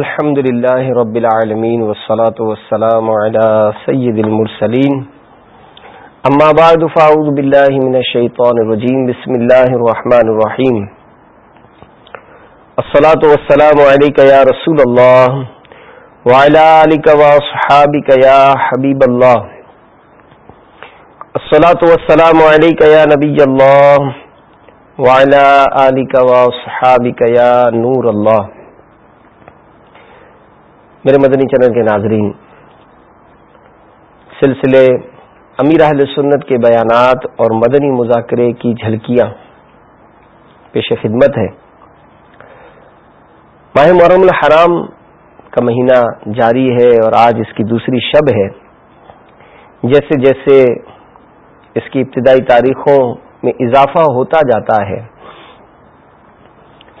الحمد لله رب العالمين والصلاة والسلام على سيد المرسلين أما بعد فأعوذ بالله من الشيطان الرجيم بسم الله الرحمن الرحيم الصلاة والسلام عليك يا رسول الله وعلى آلك وأصحابك يا حبيب الله الصلاة والسلام عليك يا نبي الله وعلى آلك وأصحابك يا نور الله میرے مدنی چینل کے ناظرین، سلسلے امیر اہل سنت کے بیانات اور مدنی مذاکرے کی جھلکیاں پیش خدمت ہے ماہ محرم الحرام کا مہینہ جاری ہے اور آج اس کی دوسری شب ہے۔ جیسے جیسے اس کی ابتدائی تاریخوں میں اضافہ ہوتا جاتا ہے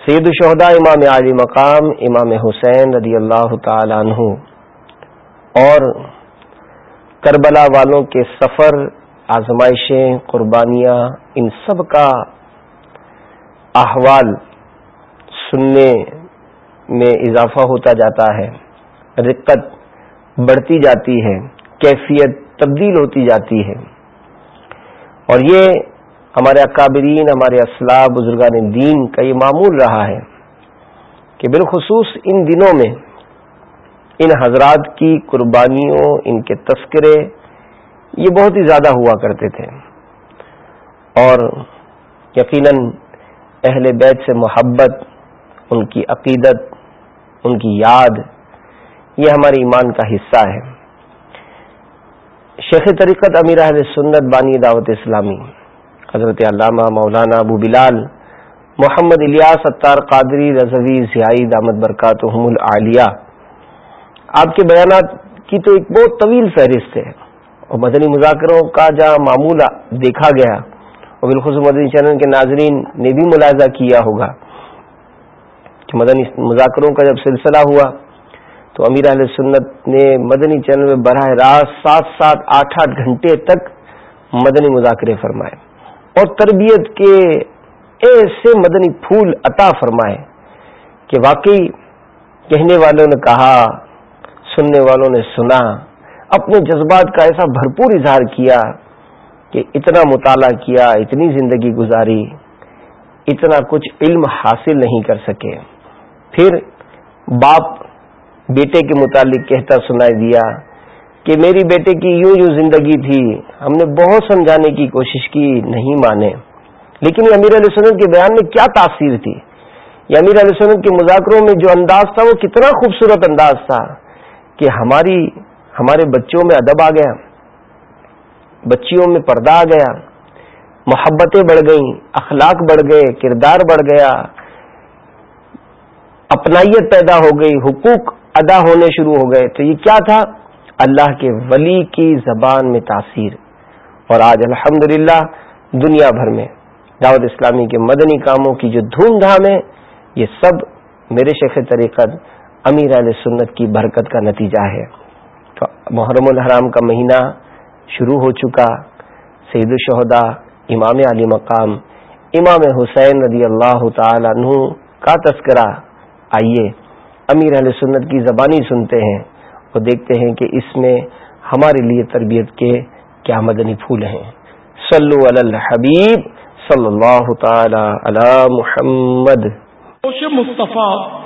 سید الشہدا امام علی مقام امام حسین رضی اللہ تعالی عنہ اور کربلا والوں کے سفر، آزمائشیں، قربانیاں، ان سب کا احوال سننے میں اضافہ ہوتا جاتا ہے، رقت بڑھتی جاتی ہے، کیفیت تبدیل ہوتی جاتی ہے۔ اور یہ ہمارے اکابرین، ہمارے اسلح بزرگان دین کا یہ معمول رہا ہے کہ بالخصوص ان دنوں میں ان حضرات کی قربانیوں، ان کے تذکرے یہ بہت ہی زیادہ ہوا کرتے تھے۔ اور یقیناً اہل بیت سے محبت، ان کی عقیدت، ان کی یاد، یہ ہمارے ایمان کا حصہ ہے۔ شیخ طریقت امیر اہل سنت بانی دعوت اسلامی حضرت علامہ مولانا ابو بلال، محمد الیاس اتار قادری رضوی ضیائی دامت برکات العالیہ۔ آپ کے بیانات کی تو ایک بہت طویل فہرست ہے۔ اور مدنی مذاکروں کا جہاں معمول دیکھا گیا۔ اور بالخصوص مدنی چینل کے ناظرین نے بھی ملاحظہ کیا ہوگا کہ مدنی مذاکروں کا جب سلسلہ ہوا تو امیر علیہ سنت نے مدنی چینل میں براہ راست سات سات آٹھ آٹھ گھنٹے تک مدنی مذاکرے فرمائے۔ اور تربیت کے ایسے مدنی پھول عطا فرمائے کہ واقعی کہنے والوں نے کہا، سننے والوں نے سنا، اپنے جذبات کا ایسا بھرپور اظہار کیا کہ اتنا مطالعہ کیا، اتنی زندگی گزاری، اتنا کچھ علم حاصل نہیں کر سکے۔ پھر باپ بیٹے کے متعلق کہتا، سنائی دیا کہ میری بیٹے کی یوں یوں زندگی تھی، ہم نے بہت سمجھانے کی کوشش کی، نہیں مانے۔ لیکن یہ امیر علیہ وسلم کے بیان میں کیا تاثیر تھی؟ یہ امیر علیہ وسلم کے مذاکروں میں جو انداز تھا، وہ کتنا خوبصورت انداز تھا کہ ہماری، ہمارے بچوں میں ادب آ گیا، بچیوں میں پردہ آ گیا، محبتیں بڑھ گئیں، اخلاق بڑھ گئے، کردار بڑھ گیا، اپنائیت پیدا ہو گئی، حقوق ادا ہونے شروع ہو گئے۔ تو یہ کیا تھا؟ اللہ کے ولی کی زبان میں تاثیر۔ اور آج الحمد دنیا بھر میں دعوت اسلامی کے مدنی کاموں کی جو دھوم دھام ہے، یہ سب میرے شیخ طریقت امیر علیہ سنت کی برکت کا نتیجہ ہے۔ تو محرم الحرام کا مہینہ شروع ہو چکا۔ سعید الشہدا امام علی مقام، امام حسین رضی اللہ تعالی عنہ کا تذکرہ۔ آئیے امیر علیہ سنت کی زبانی سنتے ہیں۔ وہ دیکھتے ہیں کہ اس میں ہمارے لیے تربیت کے کیا مدنی پھول ہیں۔ صلو علی الحبیب صلی اللہ تعالی علی محمد۔ مصطفیٰ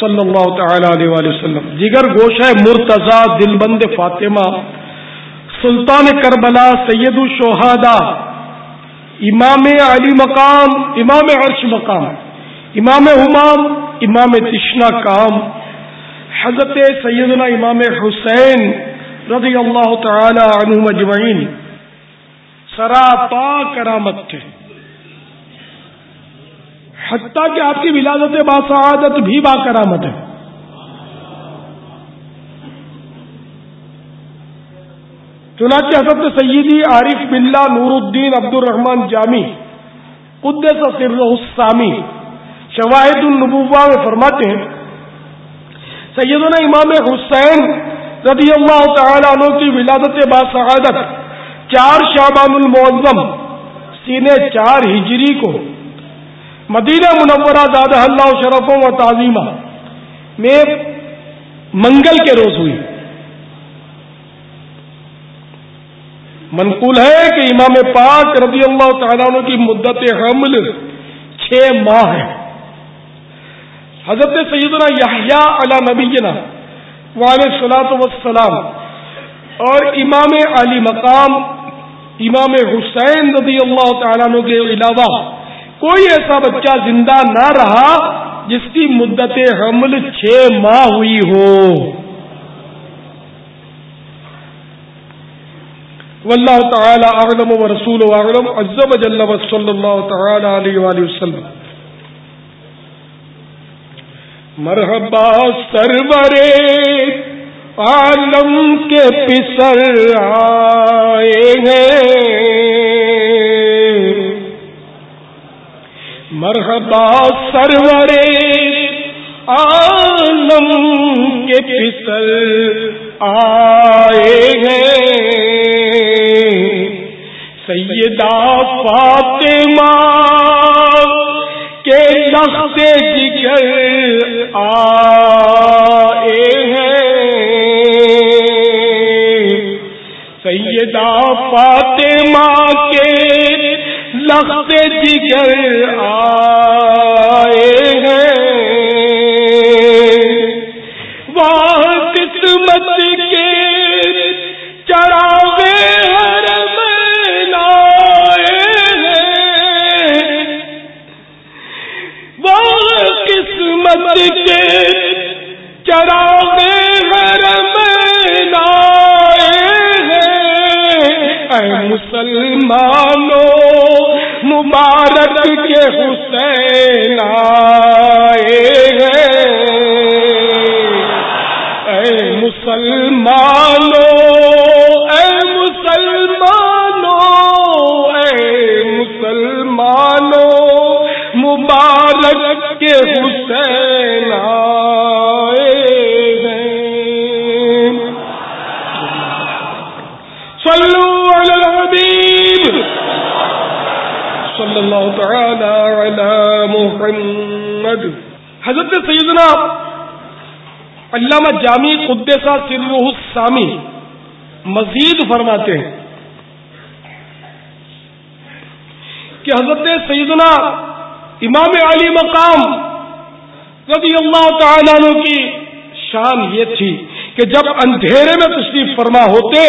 صلی اللہ تعالی علیہ وآلہ وسلم۔ جگر گوشہ مرتضی دل بند فاطمہ، سلطان کربلا، سید الشہادا امام علی مقام، امام عرش مقام، امام حمام، امام تشنا کام۔ حضرت سیدنا امام حسین رضی اللہ تعالی عنہ مجمعین سراپا کرامت تھے۔ حتیٰ کہ آپ کی ولادت باسعادت بھی با کرامت ہے۔ چنانچہ حضرت سیدی عارف بلّہ نور الدین عبد الرحمان جامی، قدس سر السامی، شواہد النبوہ میں فرماتے ہیں سیدنا امام حسین رضی اللہ تعالی عنہ کی ولادت با چار شابان المعظم، سینے چار ہجری کو۔ مدینہ منورہ داد اللہ شرفوں و تعظیمہ۔ میں منگل کے روز ہوئی۔ منقول ہے کہ امام پاک رضی اللہ تعالیٰ عنہ کی مدت حمل چھ ماہ ہے۔ حضرت سیدنا یحییٰ علی نبینا والے صلاحت وسلام اور امام علی مقام، امام حسین رضی اللہ تعالیٰ عنہ کے علاوہ کوئی ایسا بچہ زندہ نہ رہا جس کی مدت حمل چھ ماہ ہوئی ہو۔ واللہ تعالی اعلم و رسول و اعلم، عز و جل و صلی اللہ تعالی علیہ وآلہ وسلم۔ مرحبا سرورے، عالم کے پسر آئے ہیں۔ مرحبا سرورے، عالم کے پسر آئے ہیں۔ سیدہ فاطمہ کے لخت جگر آئے ہیں۔ سیدہ فاطمہ کے لخت جگر آئے مبارک کے حسین آئے اے مسلمانوں اے مسلمانوں اے مسلمانوں مبارک کے حسین آئے اللہ تعالی علی محمد. حضرت سیدنا علامہ جامع قدسہ سر السامی مزید فرماتے ہیں کہ حضرت سیدنا امام علی مقام رضی اللہ تعالیٰ عنہ کی شان یہ تھی کہ جب اندھیرے میں تشریف فرما ہوتے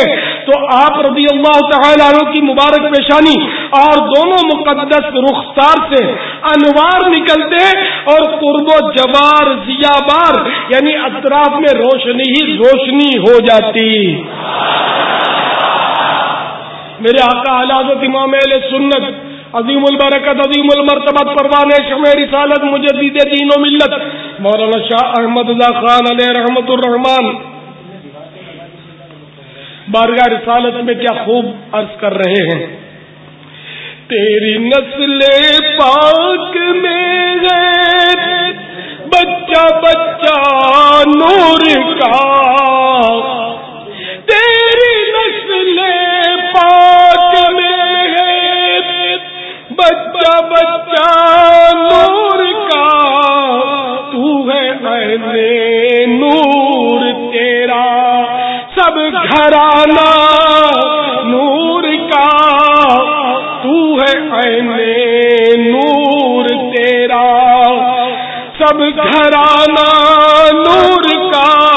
تو آپ رضی اللہ تعالی عنہ کی مبارک پیشانی اور دونوں مقدس رخسار سے انوار نکلتے اور قرب و جبار ضیا بار یعنی اطراف میں روشنی ہی روشنی ہو جاتی۔ میرے آقا حضرت امام علیہ سنت، عظیم البرکت، عظیم المرتبت پروان شمع رسالت، مجدد دین و ملت، مولانا شاہ احمد اللہ خان علیہ رحمت الرحمان بارگاہ رسالت میں کیا خوب عرض کر رہے ہیں۔ تیری نسل پاک میں ہے، بچہ بچہ نور کا۔ تیری نسل پاک میں ہے، بچہ بچہ سب گھرانا نور کا، تو ہے نور تیرا۔ سب گھرانا نور کا۔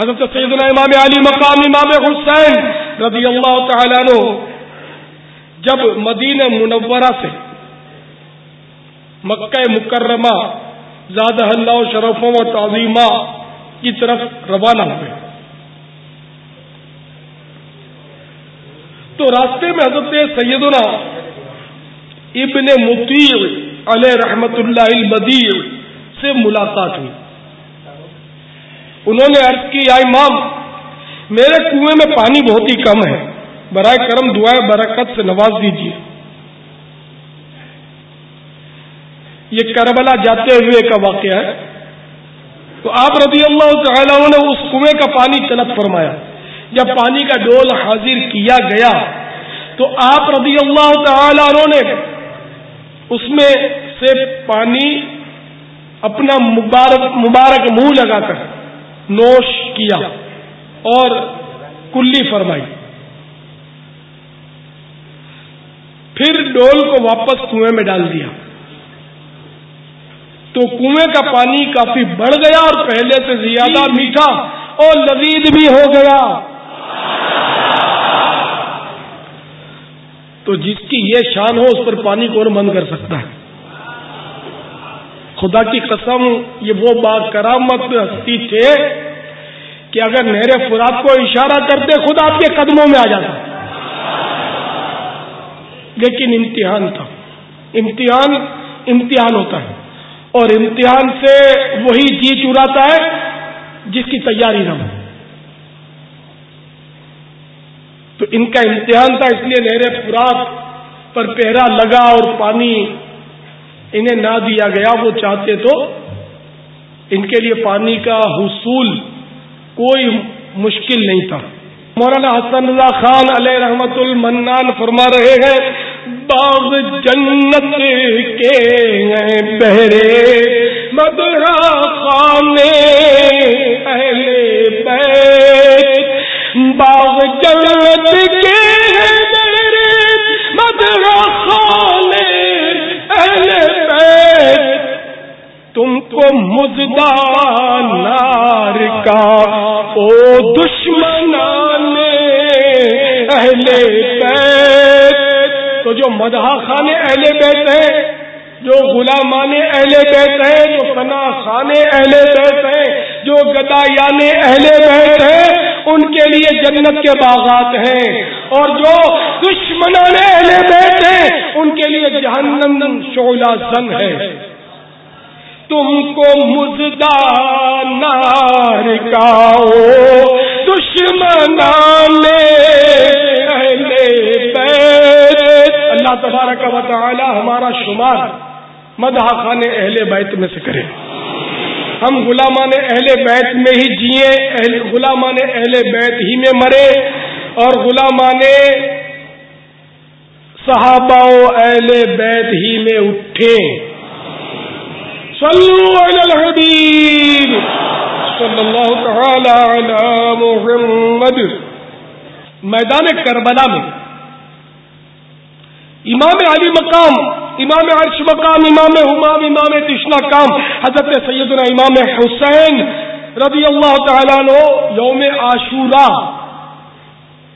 حضرت سیدنا امام علی مقام امام حسین رضی اللہ تعالیٰ عنہ جب مدینہ منورہ سے مکہ مکرمہ زیادہ اللہ شرفوں و تعظیمہ کی طرف روانہ ہوئے۔ تو راستے میں حضرت سیدنا ابن مطیع علیہ رحمت اللہ البدیع سے ملاقات ہوئی۔ انہوں نے عرض کی، یا امام، میرے کنویں میں پانی بہت ہی کم ہے۔ برائے کرم دعائیں برکت سے نواز دیجیے یہ کربلا جاتے ہوئے کا واقعہ ہے۔ تو آپ رضی اللہ تعالیٰ نے اس کنویں کا پانی طلب فرمایا۔ جب پانی کا ڈول حاضر کیا گیا تو آپ رضی اللہ تعالی عنہ نے اس میں سے پانی اپنا مبارک مبارک منہ لگا کر نوش کیا اور کلی فرمائی۔ پھر ڈول کو واپس کنویں میں ڈال دیا۔ تو کنویں کا پانی کافی بڑھ گیا اور پہلے سے زیادہ میٹھا اور لذیذ بھی ہو گیا۔ تو جس کی یہ شان ہو اس پر پانی کون بند کر سکتا ہے۔ خدا کی قسم، یہ وہ با کرامت ہستی تھے کہ اگر نہر فرات کو اشارہ کرتے خود آپ کے قدموں میں آ جاتا۔ لیکن امتحان تھا۔ امتحان امتحان ہوتا ہے۔ اور امتحان سے وہی جی چراتا ہے جس کی تیاری نہ ہو۔ تو ان کا امتحان تھا، اس لیے نہر فرات پر پہرا لگا اور پانی انہیں نہ دیا گیا۔ وہ چاہتے تو ان کے لیے پانی کا حصول کوئی مشکل نہیں تھا۔ مولانا حسن اللہ خان علیہ رحمت المنان فرما رہے ہیں، باغ جنت کے بہرے مدرا خانے اہل بیت باغ جنت کے مدرا خانے اہل بیت، تم کو مزدان نار کا، او دشمن اہل بیت۔ تو جو مدح خانے اہل بیت ہیں، جو غلامان اہل بیت ہیں، جو فنا خانے اہل بیت ہیں جو گدا یانے اہل بیت ہیں ان کے لیے جنت کے باغات ہیں۔ اور جو دشمنان اہل بیت ہیں، ان کے لیے جہنم شعلہ زن ہے۔ تم کو مزدہ نار کا دشمنان اہل بیت۔ اللہ تبارک و تعالی ہمارا شمار مدح خان اہل بیت میں سے کرے۔ ہم غلامان اہل بیت میں ہی جیے غلامان اہل بیت ہی میں مرے اور غلامان صحابہ اہل بیت ہی میں اٹھے صلو علی الحبیب۔ صلی اللہ تعالی علی محمد۔ میدان کربلا میں۔ امام علی مقام، امام عرش مقام، امام حمام، امام تشنا کام، حضرت سیدنا امام حسین رضی اللہ تعالیٰ نو یوم عاشورہ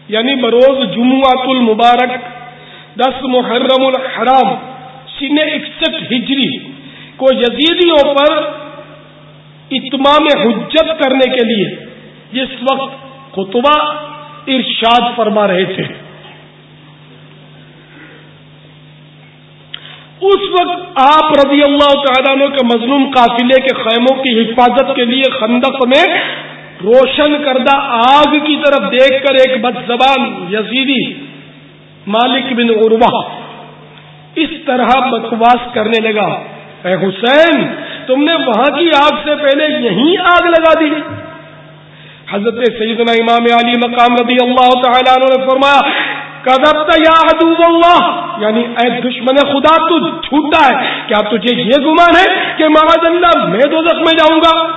یعنی بروز جمعۃ المبارک، دس محرم الحرام، سن اکسٹھ ہجری کو یزیدیوں پر اتمام حجت کرنے کے لیے جس وقت خطبہ ارشاد فرما رہے تھے۔ اس وقت آپ رضی اللہ تعالیٰ عنہ کے مظلوم قافلے کے خیموں کی حفاظت کے لیے خندق میں روشن کردہ آگ کی طرف دیکھ کر ایک بد زبان یزیدی مالک بن عروا اس طرح بکواس کرنے لگا۔ اے حسین، تم نے وہاں کی آگ سے پہلے یہیں آگ لگا دی۔ حضرت سیدنا امام علی مقام رضی اللہ تعالیٰ عنہ نے فرمایا یا اللہ. یعنی اے دشمن خدا، تو جھوٹا ہے. کیا تجھے یہ گمان ہے کہ معاذ اللہ، میں دو میں جاؤں گا؟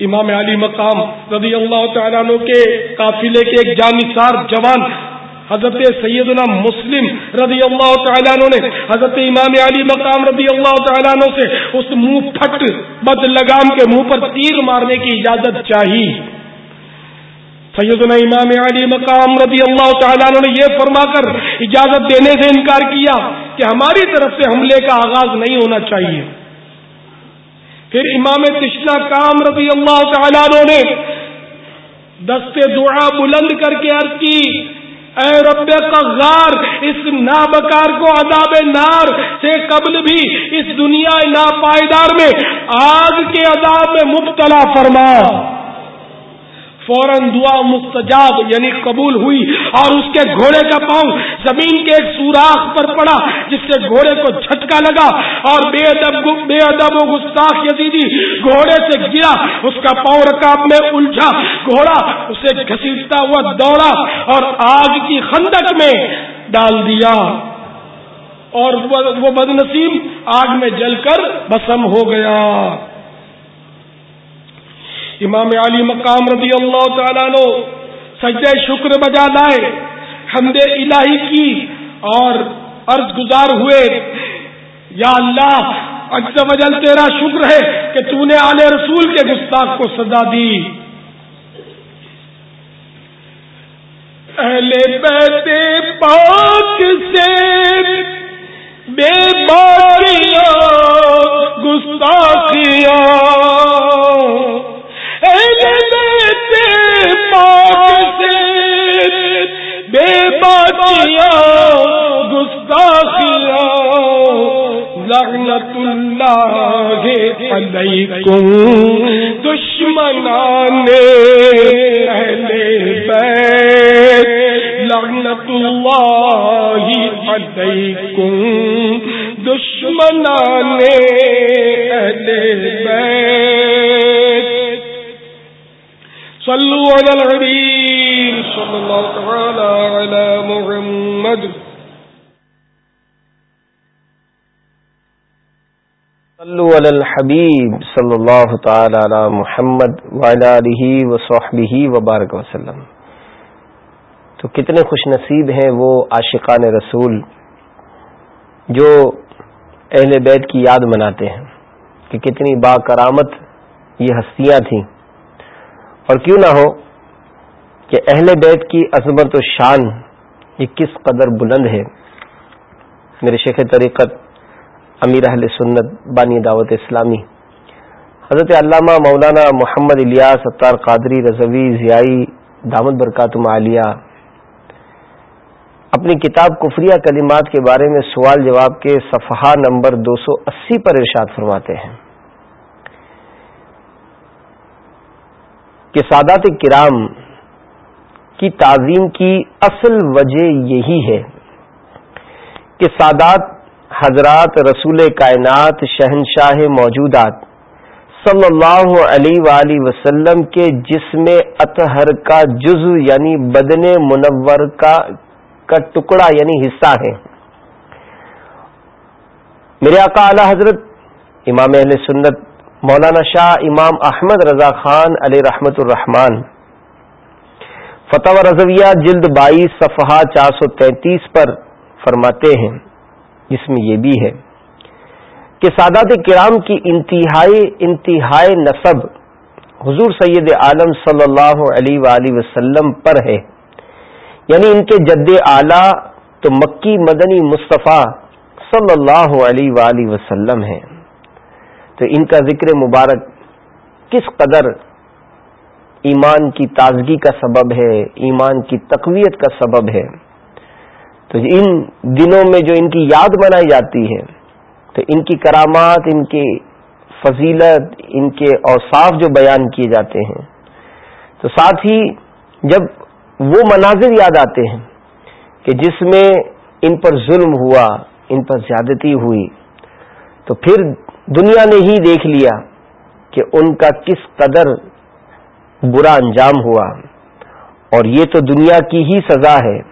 امام علی مقام رضی اللہ تعالیٰ عنہ کے قافلے کے ایک جانسار جوان، حضرت سیدنا مسلم رضی اللہ تعالیٰ عنہ نے، حضرت امام علی مقام رضی اللہ تعالیٰ عنہ سے اس منہ پھٹ بد لگام کے منہ پر تیر مارنے کی اجازت چاہی۔ سیدنا امام علی مقام رضی اللہ تعالیٰ نے یہ فرما کر اجازت دینے سے انکار کیا کہ ہماری طرف سے حملے کا آغاز نہیں ہونا چاہیے۔ پھر امام تشنا کام رضی اللہ تعالیٰ نے دستے دعا بلند کر کے عرض کی، اے رب غار اس نابکار کو عذاب نار سے قبل بھی اس دنیا ناپائیدار میں آگ کے عذاب میں مبتلا فرما۔ فوراً دعا مستجاب یعنی قبول ہوئی اور اس کے گھوڑے کا پاؤں زمین کے ایک سوراخ پر پڑا، جس سے گھوڑے کو جھٹکا لگا اور بے ادب بے ادب و گستاخ یزیدی گھوڑے سے گرا، اس کا پاؤں رکاب میں الجھا، گھوڑا اسے گھسیٹتا ہوا دوڑا اور آگ کی خندق میں ڈال دیا۔ اور وہ بد نصیب آگ میں جل کر بسم ہو گیا۔ امام علی مقام رضی اللہ تعالیٰ لو سجدے شکر بجا لائے، حمد الہی کی اور عرض گزار ہوئے، یا اللہ وجل تیرا شکر ہے کہ تو نے آل رسول کے گستاخ کو سزا دی۔ اہل بیت پاک سے بے باریاں گستاخیاں لعنت اللہ علیکم، دشمنان اہل بیت، لعنت اللہ علیکم، دشمنان اہل بیت۔ صلوا على الحبيب صلى الله تعالى على محمد۔ صلوا على الحبيب صلى الله تعالى على محمد وعلى آله وصحبه وسلم۔ تو کتنے خوش نصیب ہیں وہ عاشقان رسول جو اہل بیت کی یاد مناتے ہیں کہ کتنی با کرامت یہ ہستیاں تھیں۔ اور کیوں نہ ہو کہ اہل بیت کی عظمت و شان یہ کس قدر بلند ہے۔ میرے شیخ طریقت امیر اہل سنت بانی دعوت اسلامی۔ حضرت علامہ مولانا محمد الیاس ستار قادری رضوی ضیائی دامت برکاتم عالیہ اپنی کتاب کفریہ کلمات کے بارے میں سوال جواب کے صفحہ نمبر دو سو اسی پر ارشاد فرماتے ہیں۔ کہ سادات کرام کی تعظیم کی اصل وجہ یہی ہے کہ سادات حضرات رسول کائنات شہنشاہ موجودات صلی اللہ علیہ وآلہ وسلم کے جسم اطہر کا جز یعنی بدن منور کا کا ٹکڑا یعنی حصہ ہے۔ میرے آقا اعلی حضرت امام اہل سنت مولانا شاہ امام احمد رضا خان علیہ رحمت الرحمان فتح رضویہ جلد بائیس صفحہ چار سو تینتیس پر فرماتے ہیں۔ جس میں یہ بھی ہے کہ سادات کرام کی انتہائی انتہائی نصب حضور سید عالم صلی اللہ علیہ وآلہ وسلم پر ہے۔ یعنی ان کے جد اعلی تو مکی مدنی مصطفیٰ صلی اللہ علیہ وآلہ وسلم ہیں۔ تو ان کا ذکر مبارک کس قدر ایمان کی تازگی کا سبب ہے، ایمان کی تقویت کا سبب ہے۔ تو جی، ان دنوں میں جو ان کی یاد منائی جاتی ہے، تو ان کی کرامات، ان کی فضیلت، ان کے اوصاف جو بیان کیے جاتے ہیں۔ تو ساتھ ہی جب وہ مناظر یاد آتے ہیں کہ جس میں ان پر ظلم ہوا، ان پر زیادتی ہوئی، تو پھر دنیا نے ہی دیکھ لیا کہ ان کا کس قدر برا انجام ہوا۔ اور یہ تو دنیا کی ہی سزا ہے۔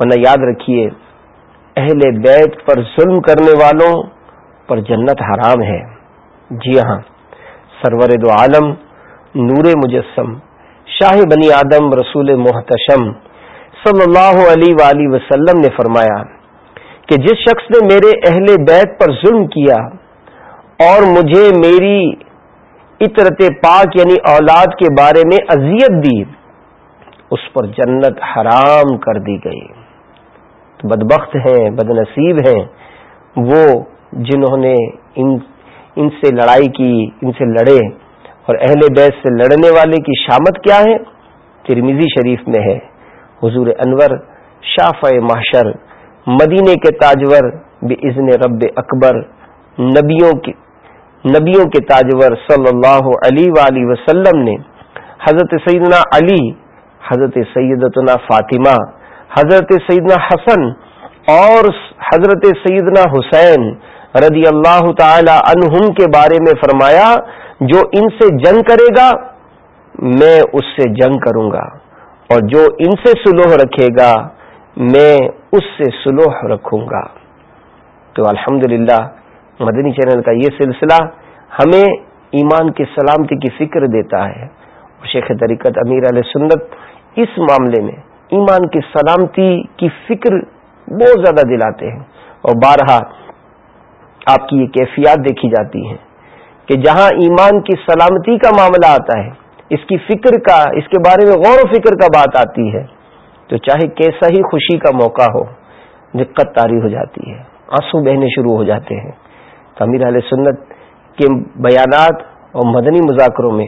ورنہ یاد رکھیے، اہل بیت پر ظلم کرنے والوں پر جنت حرام ہے۔ جی ہاں سرور دو عالم، نور مجسم، شاہ بنی آدم، رسول محتشم۔ صلی اللہ علیہ وآلہ وسلم نے فرمایا کہ جس شخص نے میرے اہل بیت پر ظلم کیا اور مجھے میری اطرت پاک یعنی اولاد کے بارے میں اذیت دی، اس پر جنت حرام کر دی گئی۔ بدبخت ہیں بد نصیب ہیں وہ جنہوں نے ان ان سے لڑائی کی، ان سے لڑے، اور اہل بیت سے لڑنے والے کی شامت کیا ہے؟ ترمیزی شریف میں ہے۔ حضور انور شاف محشر مدینے کے تاجور بزن رب اکبر، نبیوں کی، نبیوں کے تاجور صلی اللہ علیہ وآلہ وسلم نے حضرت سیدنا علی، حضرت سیدتنا فاطمہ حضرت سیدنا حسن اور حضرت سیدنا حسین رضی اللہ تعالی عنہم کے بارے میں فرمایا، جو ان سے جنگ کرے گا، میں اس سے جنگ کروں گا، اور جو ان سے سلوح رکھے گا، میں اس سے سلوح رکھوں گا۔ تو الحمدللہ، مدنی چینل کا یہ سلسلہ ہمیں ایمان کی سلامتی کی فکر دیتا ہے۔ اور شیخ طریقت امیر علیہ سنت اس معاملے میں ایمان کی سلامتی کی فکر بہت زیادہ دلاتے ہیں۔ اور بارہا، آپ کی یہ کیفیات دیکھی جاتی ہیں کہ جہاں ایمان کی سلامتی کا معاملہ آتا ہے، اس کی فکر کا، اس کے بارے میں غور و فکر کا بات آتی ہے، تو چاہے کیسا ہی خوشی کا موقع ہو، دقت تاری ہو جاتی ہے، آنسو بہنے شروع ہو جاتے ہیں۔ امیر علیہ سنت کے بیانات اور مدنی مذاکروں میں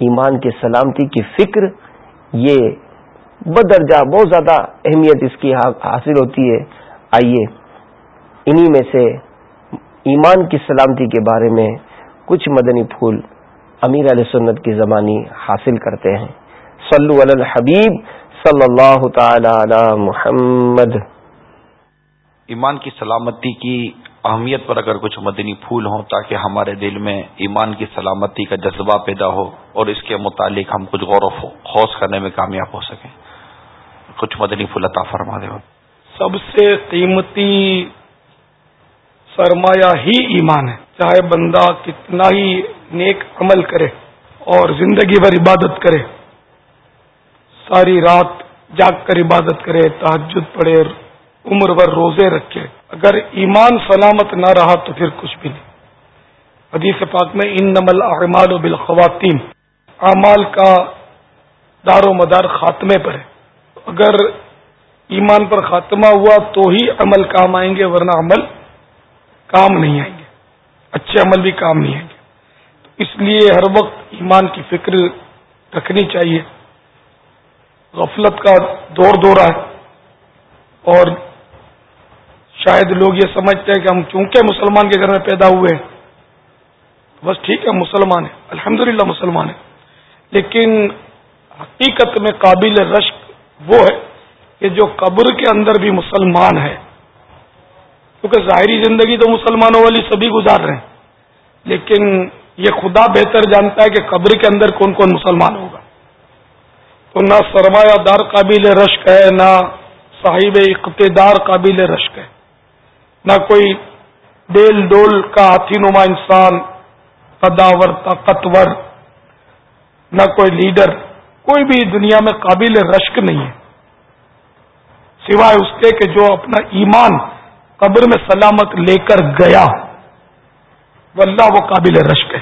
ایمان کی سلامتی کی فکر، یہ بدرجہ بہت زیادہ اہمیت اس کی حاصل ہوتی ہے۔ آئیے، انہی میں سے ایمان کی سلامتی کے بارے میں کچھ مدنی پھول امیر علیہ سنت کی زبانی حاصل کرتے ہیں۔ صلو علی الحبیب صلی اللہ تعالی علی محمد۔ ایمان کی سلامتی کی اہمیت پر اگر کچھ مدنی پھول ہوں تاکہ ہمارے دل میں ایمان کی سلامتی کا جذبہ پیدا ہو اور اس کے متعلق ہم کچھ غور و خوص کرنے میں کامیاب ہو سکیں۔ کچھ مدنی پھول عطا فرما دے سب سے قیمتی سرمایہ ہی ایمان ہے۔ چاہے بندہ کتنا ہی نیک عمل کرے اور زندگی بھر عبادت کرے، ساری رات جاگ کر عبادت کرے تحجد پڑے عمر بھر روزے رکھے۔ اگر ایمان سلامت نہ رہا تو پھر کچھ بھی نہیں۔ حدیث پاک میں ان نمل اعمال و بالخواتین اعمال کا دار و مدار خاتمے پر ہے۔ اگر ایمان پر خاتمہ ہوا تو ہی عمل کام آئیں گے، ورنہ عمل کام نہیں آئیں گے۔ اچھے عمل بھی کام نہیں آئیں گے۔ تو اس لیے ہر وقت ایمان کی فکر رکھنی چاہیے۔ غفلت کا دور دورہ ہے۔ اور شاید لوگ یہ سمجھتے ہیں کہ ہم چونکہ مسلمان کے گھر میں پیدا ہوئے ہیں، بس ٹھیک ہے، مسلمان ہیں۔ الحمد مسلمان ہیں۔ لیکن حقیقت میں قابل رشک وہ ہے کہ جو قبر کے اندر بھی مسلمان ہے۔ کیونکہ ظاہری زندگی تو مسلمانوں والی سبھی گزار رہے ہیں۔ لیکن یہ خدا بہتر جانتا ہے کہ قبر کے اندر کون کون مسلمان ہوگا۔ تو نہ سرمایہ دار قابل رشک ہے، نہ صاحب اقتدار قابل رشک ہے۔ نہ کوئی ڈیل ڈول کا ہاتھی نما انسان، قداور، طاقتور، نہ کوئی لیڈر۔ کوئی بھی دنیا میں قابل رشک نہیں ہے۔ سوائے اس کے کہ جو اپنا ایمان قبر میں سلامت لے کر گیا واللہ وہ قابل رشک ہے۔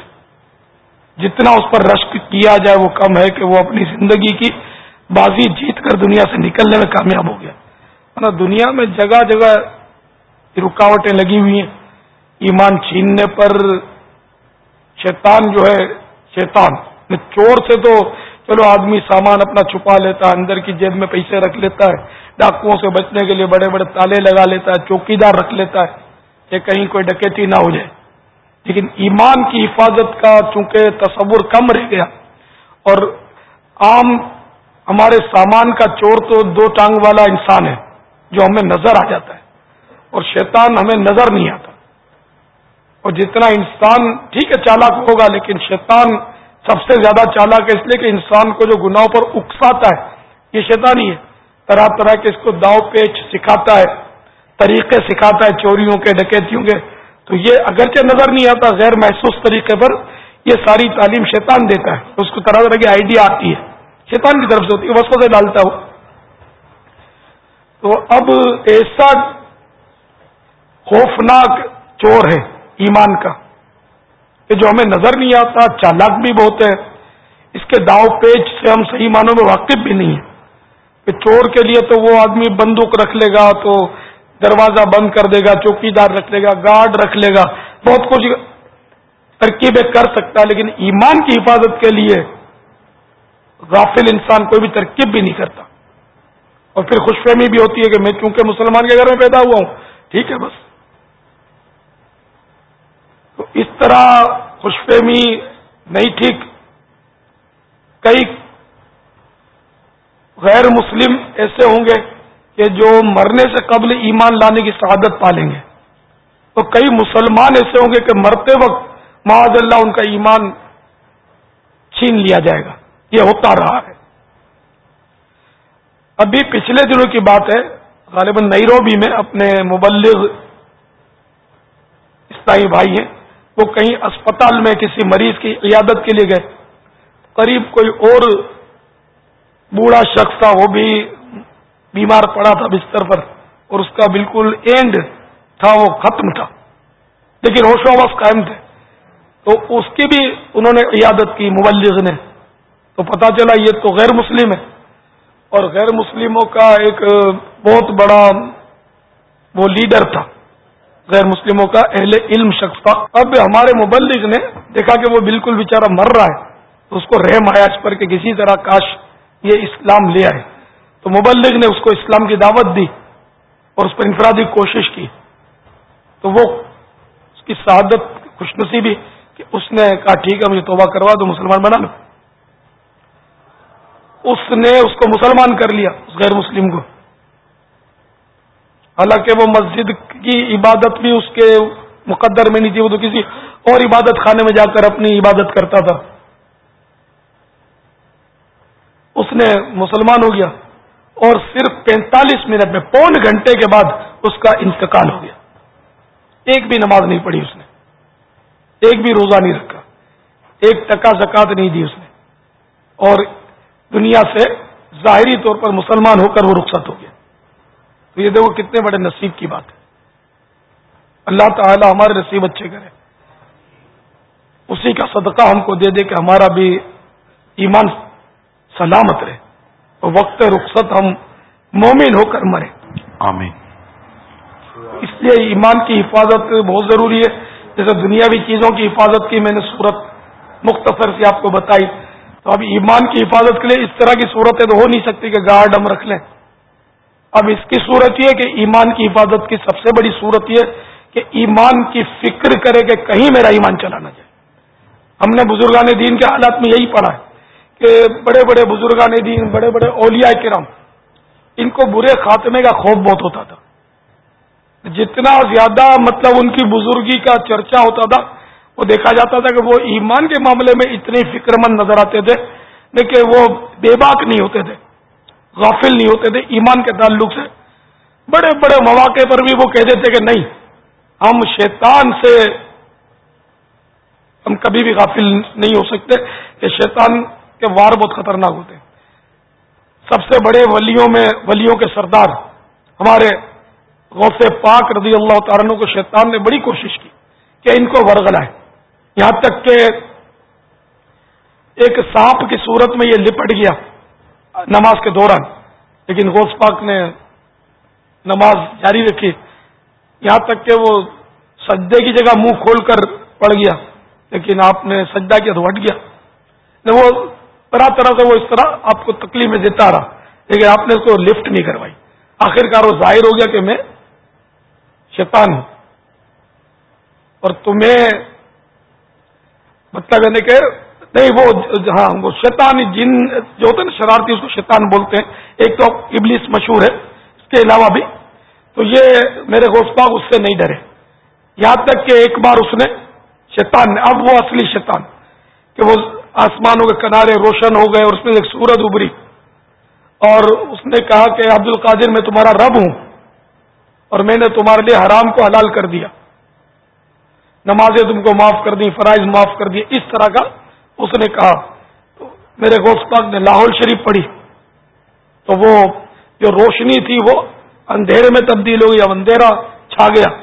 جتنا اس پر رشک کیا جائے وہ کم ہے کہ وہ اپنی زندگی کی بازی جیت کر دنیا سے نکلنے میں کامیاب ہو گیا۔ دنیا میں جگہ جگہ رکاوٹیں لگی ہوئی ہیں۔ ایمان چھیننے پر شیطان جو ہے، شیطان چور سے تو چلو آدمی سامان اپنا چھپا لیتا ہے، اندر کی جیب میں پیسے رکھ لیتا ہے، ڈاکوؤں سے بچنے کے لیے بڑے بڑے تالے لگا لیتا ہے چوکی دار رکھ لیتا ہے کہ کہیں کوئی ڈکیتی نہ ہو جائے۔ لیکن ایمان کی حفاظت کا چونکہ تصور کم رہ گیا اور عام ہمارے سامان کا چور تو دو ٹانگ والا انسان ہے جو ہمیں نظر آ جاتا ہے اور شیطان ہمیں نظر نہیں آتا۔ اور جتنا انسان، ٹھیک ہے، چالاک ہوگا، لیکن شیطان سب سے زیادہ چالاک ہے اس لیے کہ انسان کو جو گناہوں پر اکساتا ہے، یہ شیطانی ہے۔ طرح طرح کے اس کو داؤ پیچ سکھاتا ہے، طریقے سکھاتا ہے چوریوں کے، ڈکیتیوں کے۔ تو یہ اگرچہ نظر نہیں آتا، غیر محسوس طریقے پر یہ ساری تعلیم شیطان دیتا ہے۔ اس کو طرح طرح کی آئیڈیا آتی ہے۔ شیطان کی طرف سے ہوتی ہے وسو سے ڈالتا ہو۔ تو اب ایسا خوفناک چور ہے ایمان کا۔ کہ جو ہمیں نظر نہیں آتا، چالاک بھی بہت ہے۔ اس کے داؤ پیچ سے ہم صحیح معنوں میں واقف بھی نہیں ہیں۔ کہ چور کے لیے تو وہ آدمی بندوق رکھ لے گا تو دروازہ بند کر دے گا، چوکی دار رکھ لے گا، گارڈ رکھ لے گا۔ بہت کچھ ترکیبیں کر سکتا ہے، لیکن ایمان کی حفاظت کے لیے غافل انسان کوئی بھی ترکیب بھی نہیں کرتا۔ اور پھر خوش فہمی بھی ہوتی ہے کہ میں چونکہ مسلمان کے گھر میں پیدا ہوا ہوں۔ ٹھیک ہے، بس۔ تو اس طرح خوش فہمی نہیں ٹھیک۔ کئی غیر مسلم ایسے ہوں گے کہ جو مرنے سے قبل ایمان لانے کی سعادت پالیں گے۔ تو کئی مسلمان ایسے ہوں گے کہ مرتے وقت معاذ اللہ ان کا ایمان چھین لیا جائے گا۔ یہ ہوتا رہا ہے۔ ابھی پچھلے دنوں کی بات ہے، غالباً نیروبی میں اپنے مبلغ پاکستانی بھائی ہیں۔ وہ کہیں اسپتال میں کسی مریض کی عیادت کے لیے گئے۔ قریب کوئی اور بوڑھا شخص تھا، وہ بھی بیمار پڑا تھا بستر پر اور اس کا بالکل اینڈ تھا، وہ ختم تھا۔ لیکن ہوش و آواز قائم تھے۔ تو اس کی بھی انہوں نے عیادت کی، مبلغ نے۔ تو پتا چلا یہ تو غیر مسلم ہے۔ اور غیر مسلموں کا ایک بہت بڑا وہ لیڈر تھا۔ غیر مسلموں کا اہل علم شخص تھا۔ اب ہمارے مبلغ نے دیکھا کہ وہ بالکل بیچارہ مر رہا ہے۔ تو اس کو رحم آیا اس پر کہ کسی طرح کاش یہ اسلام لے آئے۔ تو مبلغ نے اس کو اسلام کی دعوت دی اور اس پر انفرادی کوشش کی۔ تو وہ اس کی شہادت خوش نصیبی کہ اس نے کہا، ٹھیک ہے، مجھے توبہ کروا دو، مسلمان بنا لو۔ اس نے اس کو مسلمان کر لیا، اس غیر مسلم کو۔ حالانکہ وہ مسجد کی عبادت بھی اس کے مقدر میں نہیں تھی، وہ تو کسی اور عبادت خانے میں جا کر اپنی عبادت کرتا تھا۔ اس نے مسلمان ہو گیا اور صرف پینتالیس منٹ میں، پون گھنٹے کے بعد اس کا انتقال ہو گیا۔ ایک بھی نماز نہیں پڑھی اس نے۔ ایک بھی روزہ نہیں رکھا۔ ایک ٹکا زکات نہیں دی اس نے۔ اور دنیا سے ظاہری طور پر مسلمان ہو کر وہ رخصت ہو گیا۔ تو یہ دیکھو کتنے بڑے نصیب کی بات ہے۔ اللہ تعالی ہمارے نصیب اچھے کرے۔ اسی کا صدقہ ہم کو دے دے کہ ہمارا بھی ایمان سلامت رہے۔ اور وقت رخصت ہم مومن ہو کر مرے۔ آمین۔ اس لیے ایمان کی حفاظت بہت ضروری ہے۔ جیسے دنیاوی چیزوں کی حفاظت کی میں نے صورت مختصر سے آپ کو بتائی۔ تو اب ایمان کی حفاظت کے لیے اس طرح کی صورتیں تو ہو نہیں سکتی کہ گارڈ ہم رکھ لیں۔ اب اس کی صورت یہ کہ ایمان کی حفاظت کی سب سے بڑی صورت یہ کہ ایمان کی فکر کرے کہ کہیں میرا ایمان چلا نہ جائے۔ ہم نے بزرگان دین کے حالات میں یہی پڑھا ہے کہ بڑے بڑے بزرگان دین، بڑے بڑے اولیاء کرام، ان کو برے خاتمے کا خوف بہت ہوتا تھا۔ جتنا زیادہ مطلب ان کی بزرگی کا چرچا ہوتا تھا، وہ دیکھا جاتا تھا کہ وہ ایمان کے معاملے میں اتنے فکر مند نظر آتے تھے، لیکن وہ بے باک نہیں ہوتے تھے۔ غافل نہیں ہوتے تھے، ایمان کے تعلق سے۔ بڑے بڑے مواقع پر بھی وہ کہتے تھے کہ نہیں، ہم شیطان سے ہم کبھی بھی غافل نہیں ہو سکتے کہ شیطان کے وار بہت خطرناک ہوتے۔ ہیں سب سے بڑے ولیوں میں، ولیوں کے سردار، ہمارے غوث پاک رضی اللہ تعالیٰ کو شیطان نے بڑی کوشش کی کہ ان کو ورگلا یہاں تک کہ ایک سانپ کی صورت میں یہ لپٹ گیا۔ نماز کے دوران۔ لیکن غوث پاک نے نماز جاری رکھی۔ یہاں تک کہ وہ سجدے کی جگہ منہ کھول کر پڑ گیا، لیکن آپ نے سجدہ کیا تو ہٹ گیا۔ وہ طرح طرح سے وہ اس طرح آپ کو تکلیف میں دیتا رہا، لیکن آپ نے اس کو لفٹ نہیں کروائی۔ آخرکار وہ ظاہر ہو گیا کہ میں شیطان ہوں۔ اور تمہیں مطلب یعنی کہ نہیں، وہ ہاں وہ شیطان جن، جو ہوتے ہیں نا شرارتی، اس کو شیطان بولتے ہیں۔ ایک تو ابلیس مشہور ہے، اس کے علاوہ بھی۔ تو یہ میرے گوشت پاک اس سے نہیں ڈرے۔ یہاں تک کہ ایک بار اس نے شیطان نے، اب وہ اصلی شیطان، کہ وہ آسمانوں کے کنارے روشن ہو گئے اور اس میں ایک سورج ابری اور اس نے کہا کہ عبد القادر، میں تمہارا رب ہوں، اور میں نے تمہارے لیے حرام کو حلال کر دیا۔ نمازیں تم کو معاف کر دی فرائض معاف کر دیے اس طرح کا اس نے کہا، تو میرے گوشت پاک نے لاہور شریف پڑھی. تو وہ جو روشنی تھی وہ اندھیرے میں تبدیل ہو گئی اب اندھیرا چھا گیا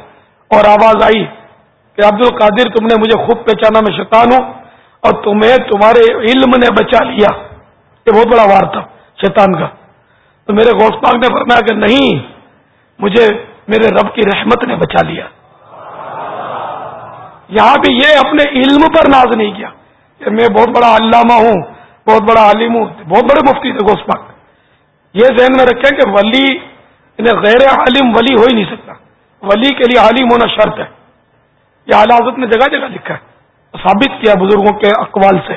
اور آواز آئی کہ عبد القادر تم نے مجھے خوب پہچانا، میں شیطان ہوں اور تمہیں تمہارے علم نے بچا لیا. یہ بہت بڑا وار تھا شیطان کا۔ تو میرے گوشت پاک نے فرمایا کہ، نہیں، مجھے میرے رب کی رحمت نے بچا لیا۔ یہاں بھی یہ اپنے علم پر ناز نہیں کیا۔ کہ میں بہت بڑا علامہ ہوں، بہت بڑا عالم ہوں، بہت بڑے مفتی تھے گوشت پاک۔ یہ ذہن میں رکھیں کہ ولی، انہیں غیر عالم ولی ہو ہی نہیں سکتا۔ ولی کے لیے عالم ہونا شرط ہے۔ یہ اعلی حضرت نے جگہ جگہ لکھا ہے۔ ثابت کیا بزرگوں کے اقوال سے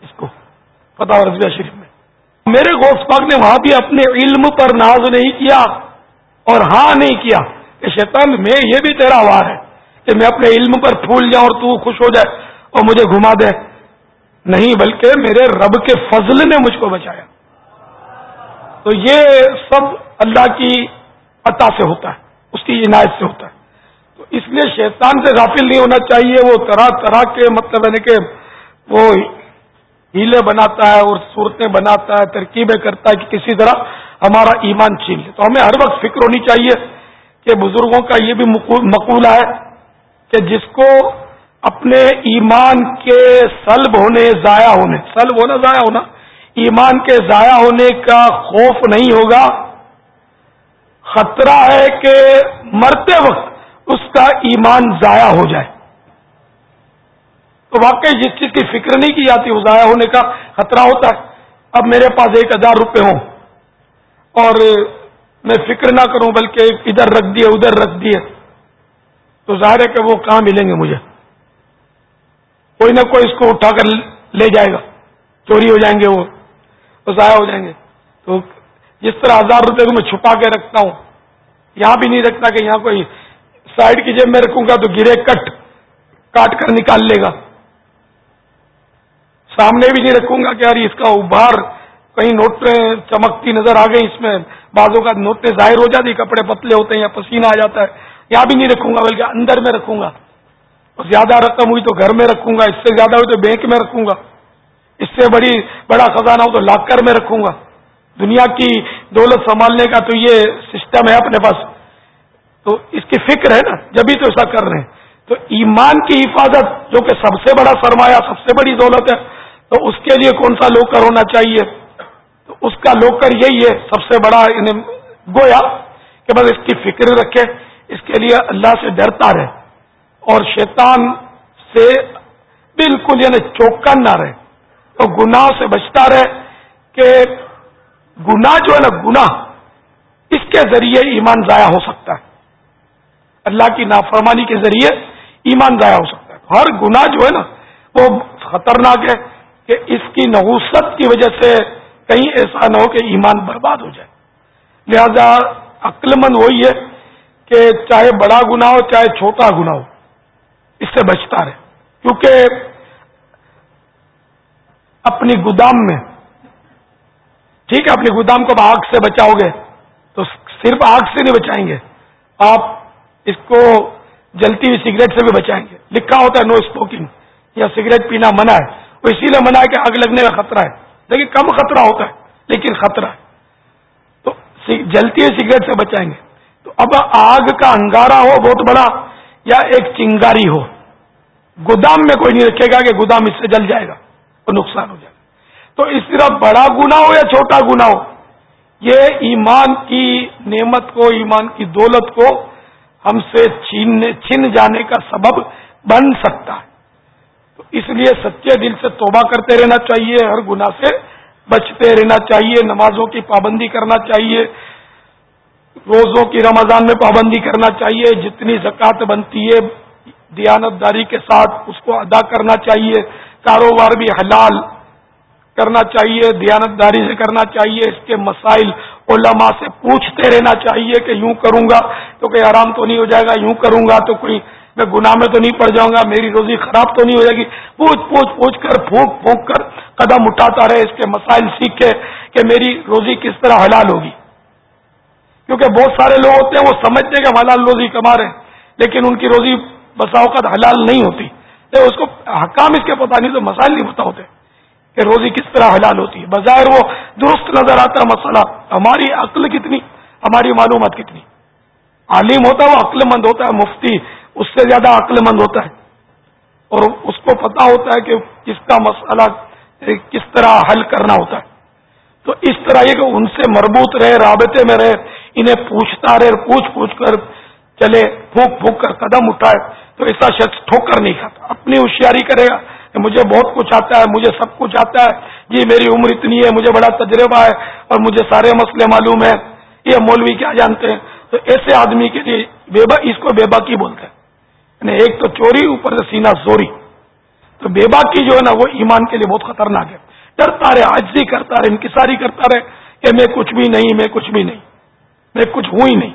اس کو پتا رضویہ شریف میں۔ میرے گوشت پاک نے وہاں بھی اپنے علم پر ناز نہیں کیا اور ہاں نہیں کیا کہ شیطان میں یہ بھی تیرا وار ہے کہ میں اپنے علم پر پھول جاؤں اور تو خوش ہو جائے اور مجھے گھما دے۔ نہیں بلکہ میرے رب کے فضل نے مجھ کو بچایا۔ تو یہ سب اللہ کی عطا سے ہوتا ہے، اس کی عنایت سے ہوتا ہے۔ تو اس لیے شیطان سے غافل نہیں ہونا چاہیے، وہ طرح طرح کے مطلب یعنی کہ وہ ہیلے بناتا ہے اور صورتیں بناتا ہے، ترکیبیں کرتا ہے کہ کسی طرح ہمارا ایمان چھین لے۔ تو ہمیں ہر وقت فکر ہونی چاہیے کہ بزرگوں کا یہ بھی مقولہ ہے کہ جس کو اپنے ایمان کے سلب ہونے، ضائع ہونے۔ سلب ہونا، ضائع ہونا۔ ایمان کے ضائع ہونے کا خوف نہیں ہوگا۔ خطرہ ہے کہ مرتے وقت اس کا ایمان ضائع ہو جائے۔ تو واقعی جس چیز کی فکر نہیں کی جاتی، وہ ضائع ہونے کا خطرہ ہوتا ہے۔ اب میرے پاس ایک ہزار روپے ہوں اور میں فکر نہ کروں، بلکہ ادھر رکھ دیے، ادھر رکھ دیے۔ تو ظاہر ہے کہ وہ کہاں ملیں گے مجھے۔ کوئی نہ کوئی اس کو اٹھا کر لے جائے گا۔ چوری ہو جائیں گے وہ ضائع ہو جائیں گے۔ تو جس طرح ہزار روپے کو میں چھپا کے رکھتا ہوں، یہاں بھی نہیں رکھتا کہ یہاں کوئی سائڈ کی جیب میں رکھوں گا تو گرے کٹ کاٹ کر نکال لے گا۔ سامنے بھی نہیں رکھوں گا کہ یار اس کا ابھار کہیں نوٹیں چمکتی نظر آ گئی اس میں۔ بازوں کا نوٹیں ظاہر ہو جاتی، کپڑے پتلے ہوتے ہیں یا پسینہ آ جاتا ہے۔ یہاں بھی نہیں رکھوں گا، بلکہ اندر میں رکھوں گا۔ زیادہ رقم ہوئی تو گھر میں رکھوں گا، اس سے زیادہ ہوئی تو بینک میں رکھوں گا۔ اس سے بڑی، بڑا خزانہ ہو تو لاکر میں رکھوں گا۔ دنیا کی دولت سنبھالنے کا تو یہ سسٹم ہے اپنے پاس۔ تو اس کی فکر ہے نا جبھی تو ایسا کر رہے ہیں۔ تو ایمان کی حفاظت، جو کہ سب سے بڑا سرمایہ، سب سے بڑی دولت ہے، تو اس کے لیے کون سا لوکر ہونا چاہیے؟ تو اس کا لوکر یہی ہے، سب سے بڑا گویا کہ بس اس کی فکر رکھے۔ اس کے لیے اللہ سے ڈرتا رہے۔ اور شیطان سے بالکل یعنی چوکن نہ رہے تو گناہ سے بچتا رہے کہ گناہ جو ہے نا، گناہ اس کے ذریعے ایمان ضائع ہو سکتا ہے۔ اللہ کی نافرمانی کے ذریعے ایمان ضائع ہو سکتا ہے۔ ہر گناہ جو ہے نا، وہ خطرناک ہے کہ اس کی نحوست کی وجہ سے کہیں ایسا نہ ہو کہ ایمان برباد ہو جائے۔ لہذا عقل مند وہی ہے کہ چاہے بڑا گنا ہو، چاہے چھوٹا گنا ہو۔ اس سے بچتا رہے۔ کیونکہ اپنی گودام میں، ٹھیک ہے، اپنی گودام کو آگ سے بچاؤ گے، تو صرف آگ سے نہیں بچائیں گے، آپ اس کو جلتی ہوئی سگریٹ سے بھی بچائیں گے۔ لکھا ہوتا ہے نو اسموکنگ یا سگریٹ پینا منع ہے، وہ اسی لیے منع ہے کہ آگ لگنے کا خطرہ ہے۔ لیکن کم خطرہ ہوتا ہے، لیکن خطرہ ہے۔ تو جلتی ہوئی سگریٹ سے بچائیں گے۔ تو اب آگ کا انگارا ہو، بہت بڑا یا ایک چنگاری ہو، گودام میں کوئی نہیں رکھے گا کہ گودام اس سے جل جائے گا تو نقصان ہو جائے گا۔ تو اس طرح بڑا گنا ہو یا چھوٹا گنا ہو، یہ ایمان کی نعمت کو، ایمان کی دولت کو ہم سے چھین جانے کا سبب بن سکتا ہے۔ تو اس لیے سچے دل سے توبہ کرتے رہنا چاہیے، ہر گناہ سے بچتے رہنا چاہیے، نمازوں کی پابندی کرنا چاہیے روزوں کی رمضان میں پابندی کرنا چاہیے، جتنی زکوٰۃ بنتی ہے دیانت داری کے ساتھ اس کو ادا کرنا چاہیے، کاروبار بھی حلال کرنا چاہیے دیانت داری سے کرنا چاہیے، اس کے مسائل علماء سے پوچھتے رہنا چاہیے کہ یوں کروں گا تو کوئی آرام تو نہیں ہو جائے گا، یوں کروں گا تو کوئی میں گناہ میں تو نہیں پڑ جاؤں گا، میری روزی خراب تو نہیں ہو جائے گی۔ پوچھ پوچھ پوچھ کر، پھونک پھونک کر قدم اٹھاتا رہے، اس کے مسائل سیکھے کہ میری روزی کس طرح حلال ہوگی۔ کیونکہ بہت سارے لوگ ہوتے ہیں، وہ سمجھتے ہیں کہ حلال روزی کما رہے ہیں، لیکن ان کی روزی بسا اوقات حلال نہیں ہوتی۔ اس کو حکام اس کے پتا نہیں، تو مسائل نہیں پتا ہوتے کہ روزی کس طرح حلال ہوتی ہے۔ بظاہر وہ درست نظر آتا ہے مسئلہ، ہماری عقل کتنی، ہماری معلومات کتنی۔ عالم ہوتا ہے، وہ عقل مند ہوتا ہے، مفتی اس سے زیادہ عقل مند ہوتا ہے۔ اور اس کو پتا ہوتا ہے کہ کس کا مسئلہ کس طرح حل کرنا ہوتا ہے۔ تو اس طرح یہ کہ ان سے مربوط رہے، رابطے میں رہے انہیں پوچھتا رہے پوچھ پوچھ کر چلے، پھونک پھونک کر قدم اٹھائے۔ تو ایسا شخص ٹھوکر نہیں کھاتا، اپنی ہوشیاری کرے گا کہ مجھے بہت کچھ آتا ہے، مجھے سب کچھ آتا ہے۔ جی میری عمر اتنی ہے، مجھے بڑا تجربہ ہے اور مجھے سارے مسئلے معلوم ہیں۔ یہ مولوی کیا جانتے ہیں؟ تو ایسے آدمی کے لیے بے با اس کو بے باکی بولتے ہیں۔ یعنی ایک تو چوری، اوپر سے سینا زوری۔ تو بے باکی جو ہے نا، وہ ایمان کے لیے بہت خطرناک ہے۔ ڈرتا رہے آجزی کرتا رہے، انکساری کرتا رہے کہ میں کچھ بھی نہیں، میں کچھ بھی نہیں۔ میں کچھ ہوں ہی نہیں۔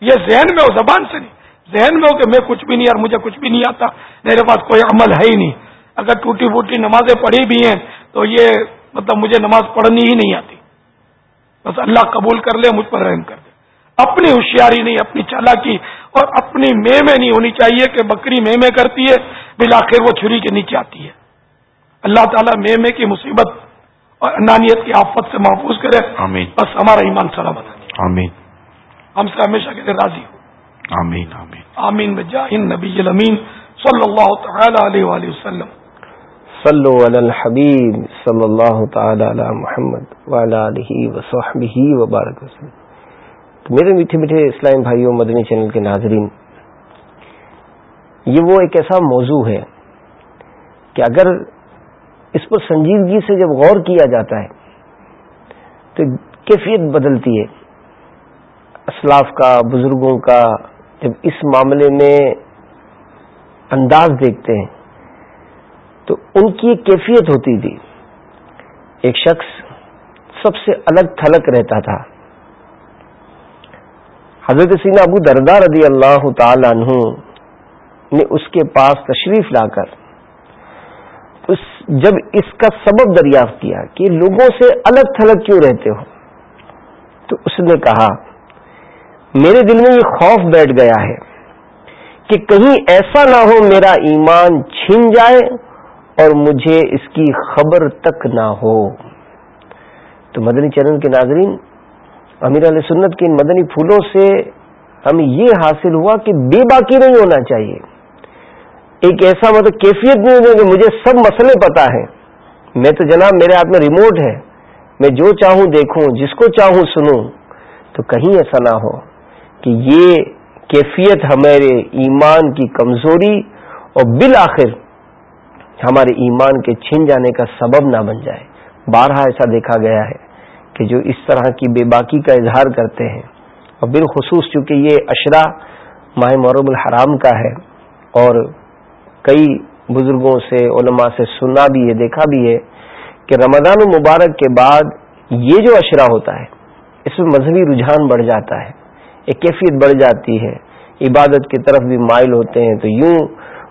یہ ذہن میں ہو زبان سے نہیں۔ ذہن میں ہو کہ میں کچھ بھی نہیں اور مجھے کچھ بھی نہیں آتا۔ میرے پاس کوئی عمل ہے ہی نہیں۔ اگر ٹوٹی پھوٹی نمازیں پڑھی بھی ہیں تو یہ مطلب مجھے نماز پڑھنی ہی نہیں آتی۔ بس اللہ قبول کر لے، مجھ پر رحم کر دے۔ اپنی ہوشیاری نہیں، اپنی چالاکی اور اپنی میں میں نہیں ہونی چاہیے کہ بکری میں میں کرتی ہے بلاخر وہ چھری کے نیچے آتی ہے۔ اللہ تعالیٰ میں میں کی مصیبت اور انانیت کی آفت سے محفوظ کرے۔ آمین۔ بس ہمارا ایمان سلامت آمین۔ ہم سے ہمیشہ کے راضی ہو آمین آمین۔ آمین بجاہن نبی الامین صلی اللہ تعالی علیہ وآلہ وسلم۔ صلو علی الحبیب صلی اللہ تعالی علی محمد وعلی آلہ وصحبہ وبارک وسلم۔ تو میرے میٹھے میٹھے اسلام بھائیوں مدنی چینل کے ناظرین یہ وہ ایک ایسا موضوع ہے کہ اگر اس پر سنجیدگی سے جب غور کیا جاتا ہے، تو کیفیت بدلتی ہے۔ اسلاف کا، بزرگوں کا جب اس معاملے میں انداز دیکھتے ہیں، تو ان کی ایک کیفیت ہوتی تھی۔ ایک شخص سب سے الگ تھلگ رہتا تھا۔ حضرت سینا ابو دردار رضی اللہ تعالی عنہ نے اس کے پاس تشریف لا کر اس جب اس کا سبب دریافت کیا کہ لوگوں سے الگ تھلگ کیوں رہتے ہو، تو اس نے کہا، میرے دل میں یہ خوف بیٹھ گیا ہے کہ کہیں ایسا نہ ہو میرا ایمان چھن جائے اور مجھے اس کی خبر تک نہ ہو۔ تو مدنی چرن کے ناظرین، امیر علیہ سنت کے ان مدنی پھولوں سے ہمیں یہ حاصل ہوا کہ بے باقی نہیں ہونا چاہیے۔ ایک ایسا مطلب کیفیت نہیں ہے کہ مجھے سب مسئلے پتا ہے میں تو جناب میرے ہاتھ میں ریموٹ ہے میں جو چاہوں دیکھوں، جس کو چاہوں سنوں۔ تو کہیں ایسا نہ ہو کہ یہ کیفیت ہمارے ایمان کی کمزوری اور بالآخر ہمارے ایمان کے چھن جانے کا سبب نہ بن جائے۔ بارہا ایسا دیکھا گیا ہے کہ جو اس طرح کی بے باکی کا اظہار کرتے ہیں۔ اور بالخصوص چونکہ یہ اشرا ماہ مورب الحرام کا ہے اور کئی بزرگوں سے، علماء سے سنا بھی ہے، دیکھا بھی ہے کہ رمضان المبارک کے بعد یہ جو اشرا ہوتا ہے، اس میں مذہبی رجحان بڑھ جاتا ہے، ایک کیفیت بڑھ جاتی ہے، عبادت کی طرف بھی مائل ہوتے ہیں، تو یوں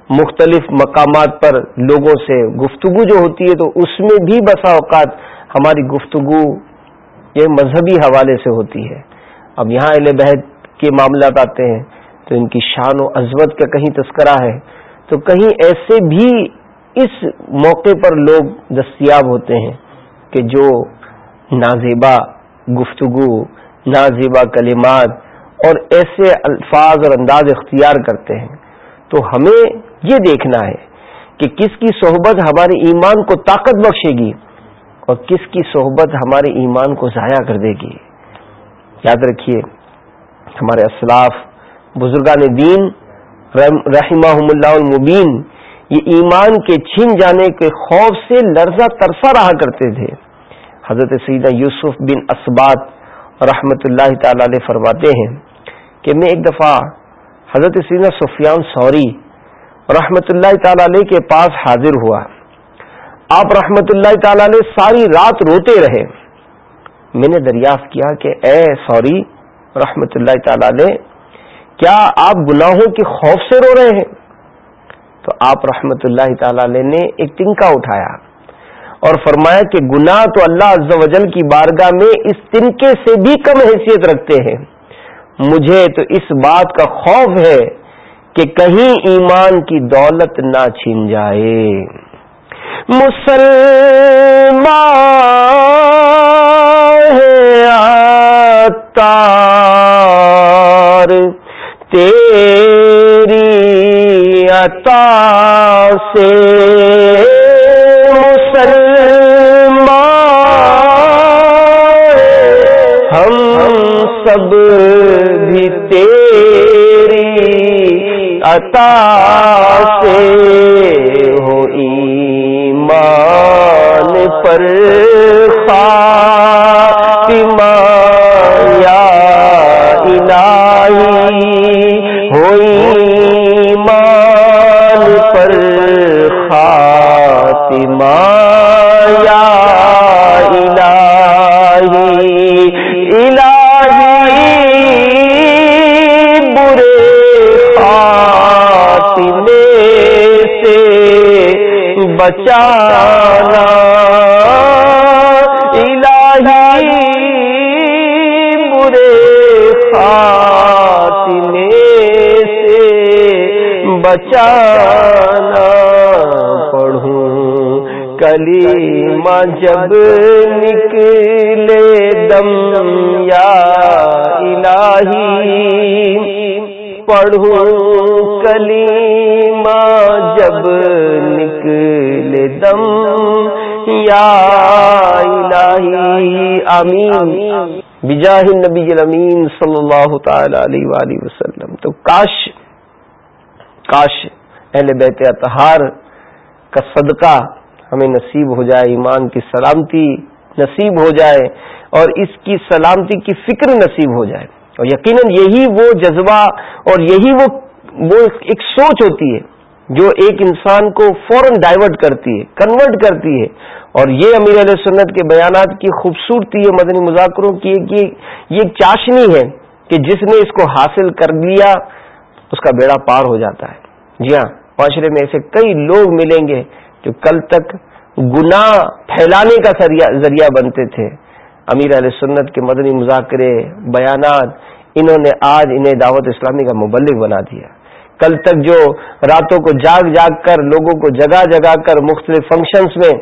مختلف مقامات پر لوگوں سے گفتگو جو ہوتی ہے، تو اس میں بھی بسا اوقات ہماری گفتگو یہ مذہبی حوالے سے ہوتی ہے۔ اب یہاں اہل بحد کے معاملات آتے ہیں، تو ان کی شان و عزمت کا کہیں تذکرہ ہے۔ تو کہیں ایسے بھی اس موقع پر لوگ دستیاب ہوتے ہیں کہ جو نازیبا گفتگو نازیبا کلمات اور ایسے الفاظ اور انداز اختیار کرتے ہیں، تو ہمیں یہ دیکھنا ہے کہ کس کی صحبت ہمارے ایمان کو طاقت بخشے گی اور کس کی صحبت ہمارے ایمان کو ضائع کر دے گی۔ یاد رکھیے، ہمارے اسلاف، بزرگان دین رحمہ اللہ المبین، یہ ایمان کے چھین جانے کے خوف سے لرزہ ترسا رہا کرتے تھے۔ حضرت سیدہ یوسف بن اسبات رحمت اللہ تعالی علیہ فرماتے ہیں کہ میں ایک دفعہ حضرت سیدہ سفیان سوری رحمت اللہ تعالی علیہ کے پاس حاضر ہوا۔ آپ رحمت اللہ تعالی علیہ ساری رات روتے رہے۔ میں نے دریافت کیا کہ اے سوری رحمت اللہ تعالی علیہ کیا آپ گناہوں کے خوف سے رو رہے ہیں؟ تو آپ رحمت اللہ تعالی علیہ نے ایک تنکا اٹھایا اور فرمایا کہ گناہ تو اللہ عز و جل کی بارگاہ میں اس تنکے سے بھی کم حیثیت رکھتے ہیں۔ مجھے تو اس بات کا خوف ہے کہ کہیں ایمان کی دولت نہ چھین جائے۔ مسلمان تیری عطا سے مسلمان ہم سب بھی تیری عطا سے ہو ایمان پر خاتمہ فاطمہ یا الہی الہی برے خاتمے سے بچانا الہی برے خاتمے بچانا۔ پڑھوں کلی جب نکلے دم، یا الہی، پڑھوں کلی جب نکلے دم، یا الہی، آمین۔ بجاہ النبی الامین صلی اللہ تعالی علیہ وآلہ وسلم۔ تو کاش کاش اہل بیت اطہار کا صدقہ ہمیں نصیب ہو جائے، ایمان کی سلامتی نصیب ہو جائے اور اس کی سلامتی کی فکر نصیب ہو جائے۔ اور یقیناً یہی وہ جذبہ اور یہی وہ وہ ایک سوچ ہوتی ہے جو ایک انسان کو فوراً ڈائیورٹ کرتی ہے، کنورٹ کرتی ہے۔ اور یہ امیر علیہ سنت کے بیانات کی خوبصورتی ہے، مدنی مذاکروں کی یہ ایک چاشنی ہے کہ جس نے اس کو حاصل کر لیا، اس کا بیڑا پار ہو جاتا ہے۔ جی ہاں معاشرے میں ایسے کئی لوگ ملیں گے جو کل تک گناہ پھیلانے کا ذریعہ بنتے تھے۔ امیر علیہ سنت کے مدنی مذاکرے، بیانات، انہوں نے آج انہیں دعوت اسلامی کا مبلغ بنا دیا۔ کل تک جو راتوں کو جاگ جاگ کر، لوگوں کو جگہ جگا کر مختلف فنکشنز میں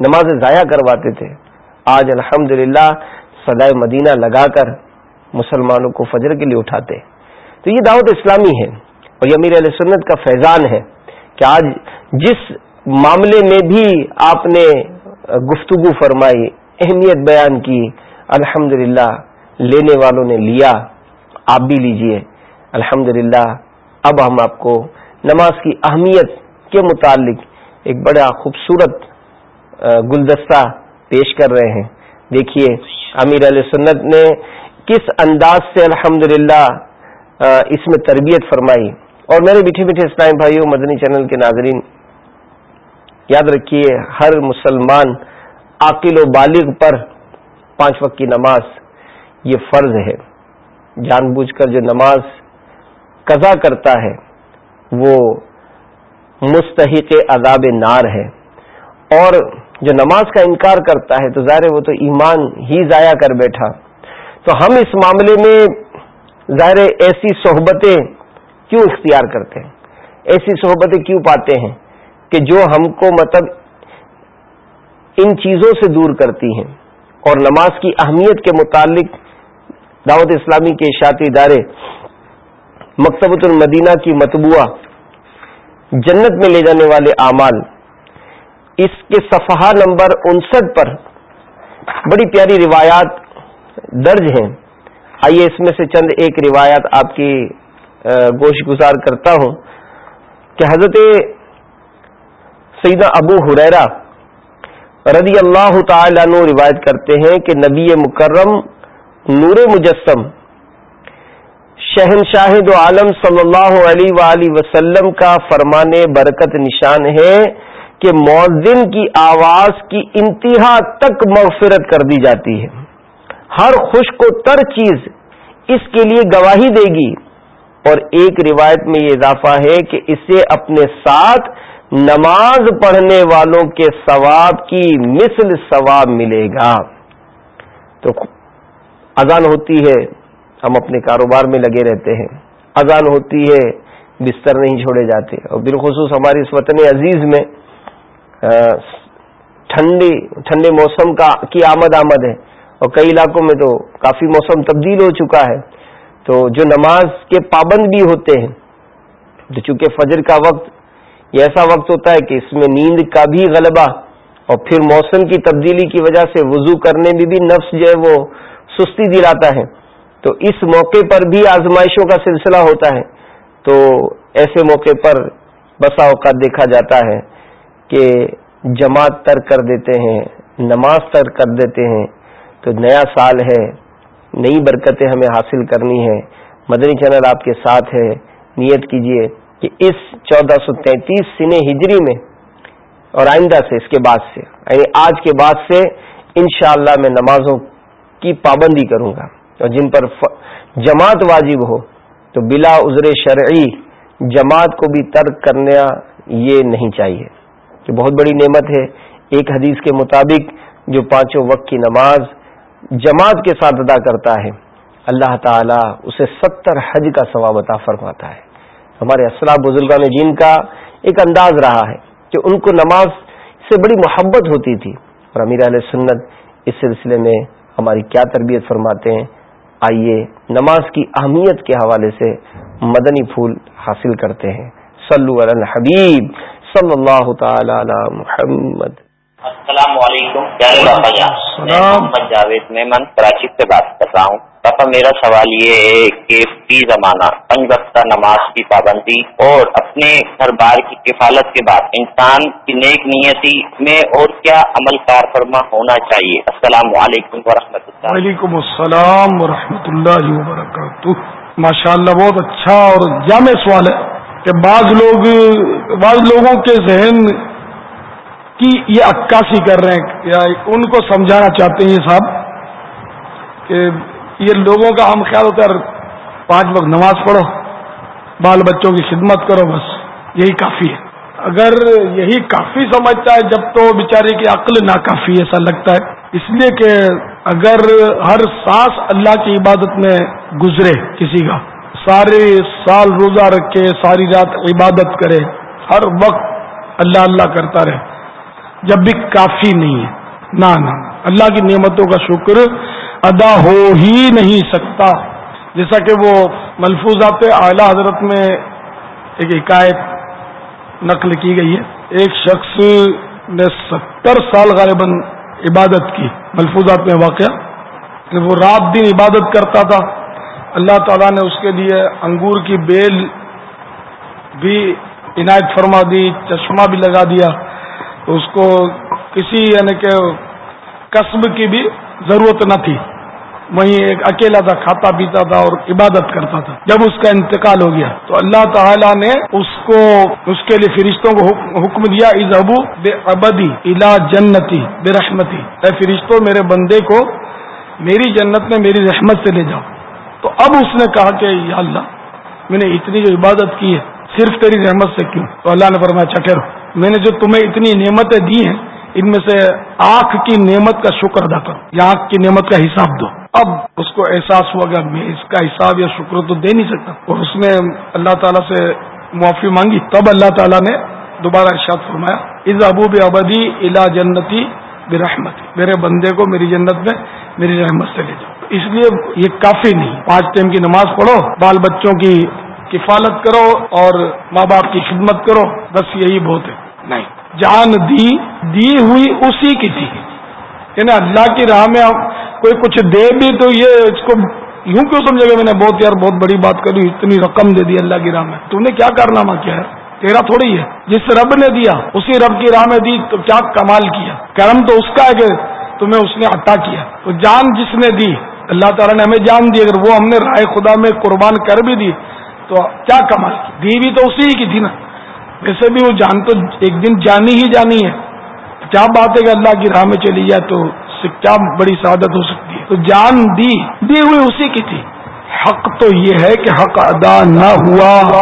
نماز ضائع کرواتے تھے، آج الحمد للہ سدائے مدینہ لگا کر مسلمانوں کو فجر کے لیے اٹھاتے۔ تو یہ دعوت اسلامی ہے اور یہ امیر علیہ سنت کا فیضان ہے کہ آج جس معاملے میں بھی آپ نے گفتگو فرمائی، اہمیت بیان کی الحمد لینے والوں نے لیا، آپ بھی لیجیے۔ الحمد اب ہم آپ کو نماز کی اہمیت کے متعلق ایک بڑا خوبصورت گلدستہ پیش کر رہے ہیں۔ دیکھیے، امیر علیہ سنت نے کس انداز سے الحمد اس میں تربیت فرمائی۔ اور میرے میٹھے میٹھے اسلام بھائیوں، مدنی چینل کے ناظرین یاد رکھیے، ہر مسلمان عاقل و بالغ پر پانچ وقت کی نماز یہ فرض ہے۔ جان بوجھ کر جو نماز قضا کرتا ہے، وہ مستحق عذاب نار ہے۔ اور جو نماز کا انکار کرتا ہے، تو ظاہر وہ تو ایمان ہی ضائع کر بیٹھا۔ تو ہم اس معاملے میں ظاہر ایسی صحبتیں کیوں اختیار کرتے ہیں؟ ایسی صحبتیں کیوں پاتے ہیں؟ کہ جو ہم کو مطلب ان چیزوں سے دور کرتی ہیں اور نماز کی اہمیت کے متعلق دعوت اسلامی کے اشاعتی ادارے مکتبۃ المدینہ کی متبوعہ جنت میں لے جانے والے اعمال، اس کے صفحہ نمبر انسٹھ پر بڑی پیاری روایات درج ہیں۔ آئیے اس میں سے چند ایک روایات آپ کی گوشت گزار کرتا ہوں کہ حضرت سیدہ ابو حریرا رضی اللہ تعالی عنہ روایت کرتے ہیں کہ نبی مکرم نور مجسم شہنشاہ دو عالم صلی اللہ علیہ وآلہ وسلم کا فرمانے برکت نشان ہے کہ مؤذن کی آواز کی انتہا تک مغفرت کر دی جاتی ہے۔ ہر خوش کو تر چیز اس کے لیے گواہی دے گی۔ اور ایک روایت میں یہ اضافہ ہے کہ اسے اپنے ساتھ نماز پڑھنے والوں کے ثواب کی مثل ثواب ملے گا۔ تو اذان ہوتی ہے، ہم اپنے کاروبار میں لگے رہتے ہیں۔ اذان ہوتی ہے، بستر نہیں چھوڑے جاتے۔ اور بالخصوص ہماری اس وطن عزیز میں ٹھنڈی، ٹھنڈے موسم کا کی آمد آمد ہے۔ اور کئی علاقوں میں تو کافی موسم تبدیل ہو چکا ہے۔ تو جو نماز کے پابند بھی ہوتے ہیں تو چونکہ فجر کا وقت یہ ایسا وقت ہوتا ہے کہ اس میں نیند کا بھی غلبہ اور پھر موسم کی تبدیلی کی وجہ سے وضو کرنے میں بھی نفس جو ہے وہ سستی دلاتا ہے۔ تو اس موقع پر بھی آزمائشوں کا سلسلہ ہوتا ہے۔ تو ایسے موقع پر بسا اوقات دیکھا جاتا ہے کہ جماعت تر کر دیتے ہیں، نماز تر کر دیتے ہیں۔ تو نیا سال ہے، نئی برکتیں ہمیں حاصل کرنی ہے مدنی چینل آپ کے ساتھ ہے۔ نیت کیجیے۔ کہ اس چودہ سو تینتیس سن ہجری میں اور آئندہ سے اس کے بعد سے یعنی آج کے بعد سے انشاءاللہ میں نمازوں کی پابندی کروں گا۔ اور جن پر جماعت واجب ہو، تو بلا عذر شرعی جماعت کو بھی ترک کرنا یہ نہیں چاہیے۔ کہ بہت بڑی نعمت ہے۔ ایک حدیث کے مطابق جو پانچوں وقت کی نماز جماعت کے ساتھ ادا کرتا ہے، اللہ تعالی اسے ستر حج کا ثواب عطا فرماتا ہے۔ ہمارے اسلام بزرگان جین کا ایک انداز رہا ہے کہ ان کو نماز سے بڑی محبت ہوتی تھی۔ اور امیر علیہ سنت اس سلسلے میں ہماری کیا تربیت فرماتے ہیں؟ آئیے نماز کی اہمیت کے حوالے سے مدنی پھول حاصل کرتے ہیں۔ صلو علی الحبیب صلی اللہ تعالی علی محمد۔ السلام علیکم محمد جاوید میمن کراچی سے بات کر رہا ہوں۔ پاپا میرا سوال یہ ہے کہ فی زمانہ پنج وقتہ نماز کی پابندی اور اپنے گھر بار کی کفالت کے بعد انسان کی نیک نیتی میں اور کیا عمل کار فرما ہونا چاہیے؟ السلام علیکم ورحمۃ اللہ۔ وعلیکم السلام ورحمۃ اللہ وبرکاتہ۔ ماشاء اللہ بہت اچھا اور جامع سوال ہے کہ بعض لوگ بعض لوگوں کے ذہن کی یہ عکاسی کر رہے ہیں، یا ان کو سمجھانا چاہتے ہیں یہ صاحب کہ یہ لوگوں کا ہم خیال ہوتا ہے، پانچ وقت نماز پڑھو، بال بچوں کی خدمت کرو، بس یہی کافی ہے۔ اگر یہی کافی سمجھتا ہے، جب تو بیچارے کی عقل ناکافی ایسا لگتا ہے۔ اس لیے کہ اگر ہر سانس اللہ کی عبادت میں گزرے کسی کا سارے سال روزہ رکھے، ساری رات عبادت کرے، ہر وقت اللہ اللہ کرتا رہے۔ جب بھی کافی نہیں ہے۔ نہ اللہ کی نعمتوں کا شکر ادا ہو ہی نہیں سکتا۔ جیسا کہ وہ ملفوظات اعلی حضرت میں ایک حکایت نقل کی گئی ہے۔ ایک شخص نے ستر سال غالباً عبادت کی۔ ملفوظات میں واقعہ۔ کہ وہ رات دن عبادت کرتا تھا۔ اللہ تعالیٰ نے اس کے لیے انگور کی بیل بھی عنایت فرما دی، چشمہ بھی لگا دیا۔ اس کو کسی یعنی کہ قصب کی بھی ضرورت نہ تھی۔ وہیں ایک اکیلا تھا، کھاتا پیتا تھا اور عبادت کرتا تھا۔ جب اس کا انتقال ہو گیا تو اللہ تعالیٰ نے اس کو، اس کے لیے فرشتوں کو حکم دیا از ابو بے ابدی الا جنتی بے رحمتی اے فرشتوں میرے بندے کو میری جنت میں میری رحمت سے لے جاؤ۔ تو اب اس نے کہا کہ یا اللہ، میں نے اتنی جو عبادت کی ہے، صرف تیری رحمت سے کیوں؟ تو اللہ نے فرمایا اچھا چکر میں نے جو تمہیں اتنی نعمتیں دی ہیں، ان میں سے آنکھ کی نعمت کا شکر ادا کرو، یا آنکھ کی نعمت کا حساب دو۔ اب اس کو احساس ہوا کہ میں اس کا حساب یا شکر تو دے نہیں سکتا۔ اور اس نے اللہ تعالیٰ سے معافی مانگی۔ تب اللہ تعالیٰ نے دوبارہ ارشاد فرمایا از ابو ابدی الا جنتی برحمتی۔ میرے بندے کو میری جنت میں میری رحمت سے لے جاؤ۔ اس لیے یہ کافی نہیں۔ پانچ ٹائم کی نماز پڑھو، بال بچوں کی کفالت کرو اور ماں باپ کی خدمت کرو۔ بس یہی بہت ہے۔ نہیں۔ جان دی دی ہوئی اسی کی تھی۔ یعنی اللہ کی راہ میں کوئی کچھ دے بھی تو یہ اس کو یوں کیوں سمجھے گا میں نے بہت یار بہت بڑی بات کری، اتنی رقم دے دی اللہ کی راہ میں۔ تم نے کیا کارنامہ کیا ہے؟ تیرا تھوڑی ہے۔ جس رب نے دیا، اسی رب کی راہ میں دی، تو کیا کمال کیا؟ کرم تو اس کا ہے کہ تمہیں اس نے عطا کیا۔ تو جان جس نے دی، اللہ تعالیٰ نے ہمیں جان دی، اگر وہ ہم نے رائے خدا میں قربان کر بھی دی، تو کیا کمال کی؟ دی بھی تو اسی کی تھی نا۔ ویسے بھی وہ جان تو ایک دن جانی ہی جانی ہے۔ کیا بات ہے کہ اللہ کی راہ میں چلی جائے تو کیا بڑی سعادت ہو سکتی ہے؟ تو جان دی دی ہوئی اسی کی تھی۔ حق تو یہ ہے کہ حق ادا نہ ہوا۔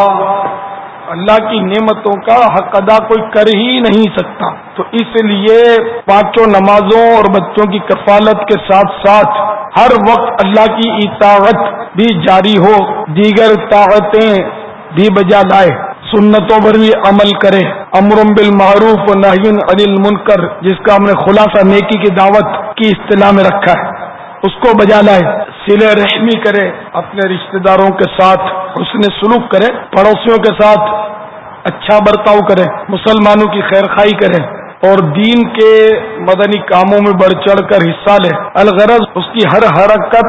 اللہ کی نعمتوں کا حق ادا کوئی کر ہی نہیں سکتا۔ تو اس لیے پانچوں نمازوں اور بچوں کی کفالت کے ساتھ ساتھ ہر وقت اللہ کی اطاعت بھی جاری ہو، دیگر طاقتیں بھی بجا لائے۔ سنتوں پر بھی عمل کرے امرم بالمعروف و ناہین علی المنکر، جس کا ہم نے خلاصہ نیکی کی دعوت کی اصطلاح میں رکھا ہے۔ اس کو بجا لائے، سل رحمی کرے، اپنے رشتہ داروں کے ساتھ اس نے سلوک کرے، پڑوسیوں کے ساتھ اچھا برتاؤ کرے، مسلمانوں کی خیر خائی کرے، اور دین کے مدنی کاموں میں بڑھ چڑھ کر حصہ لے۔ الغرض اس کی ہر حرکت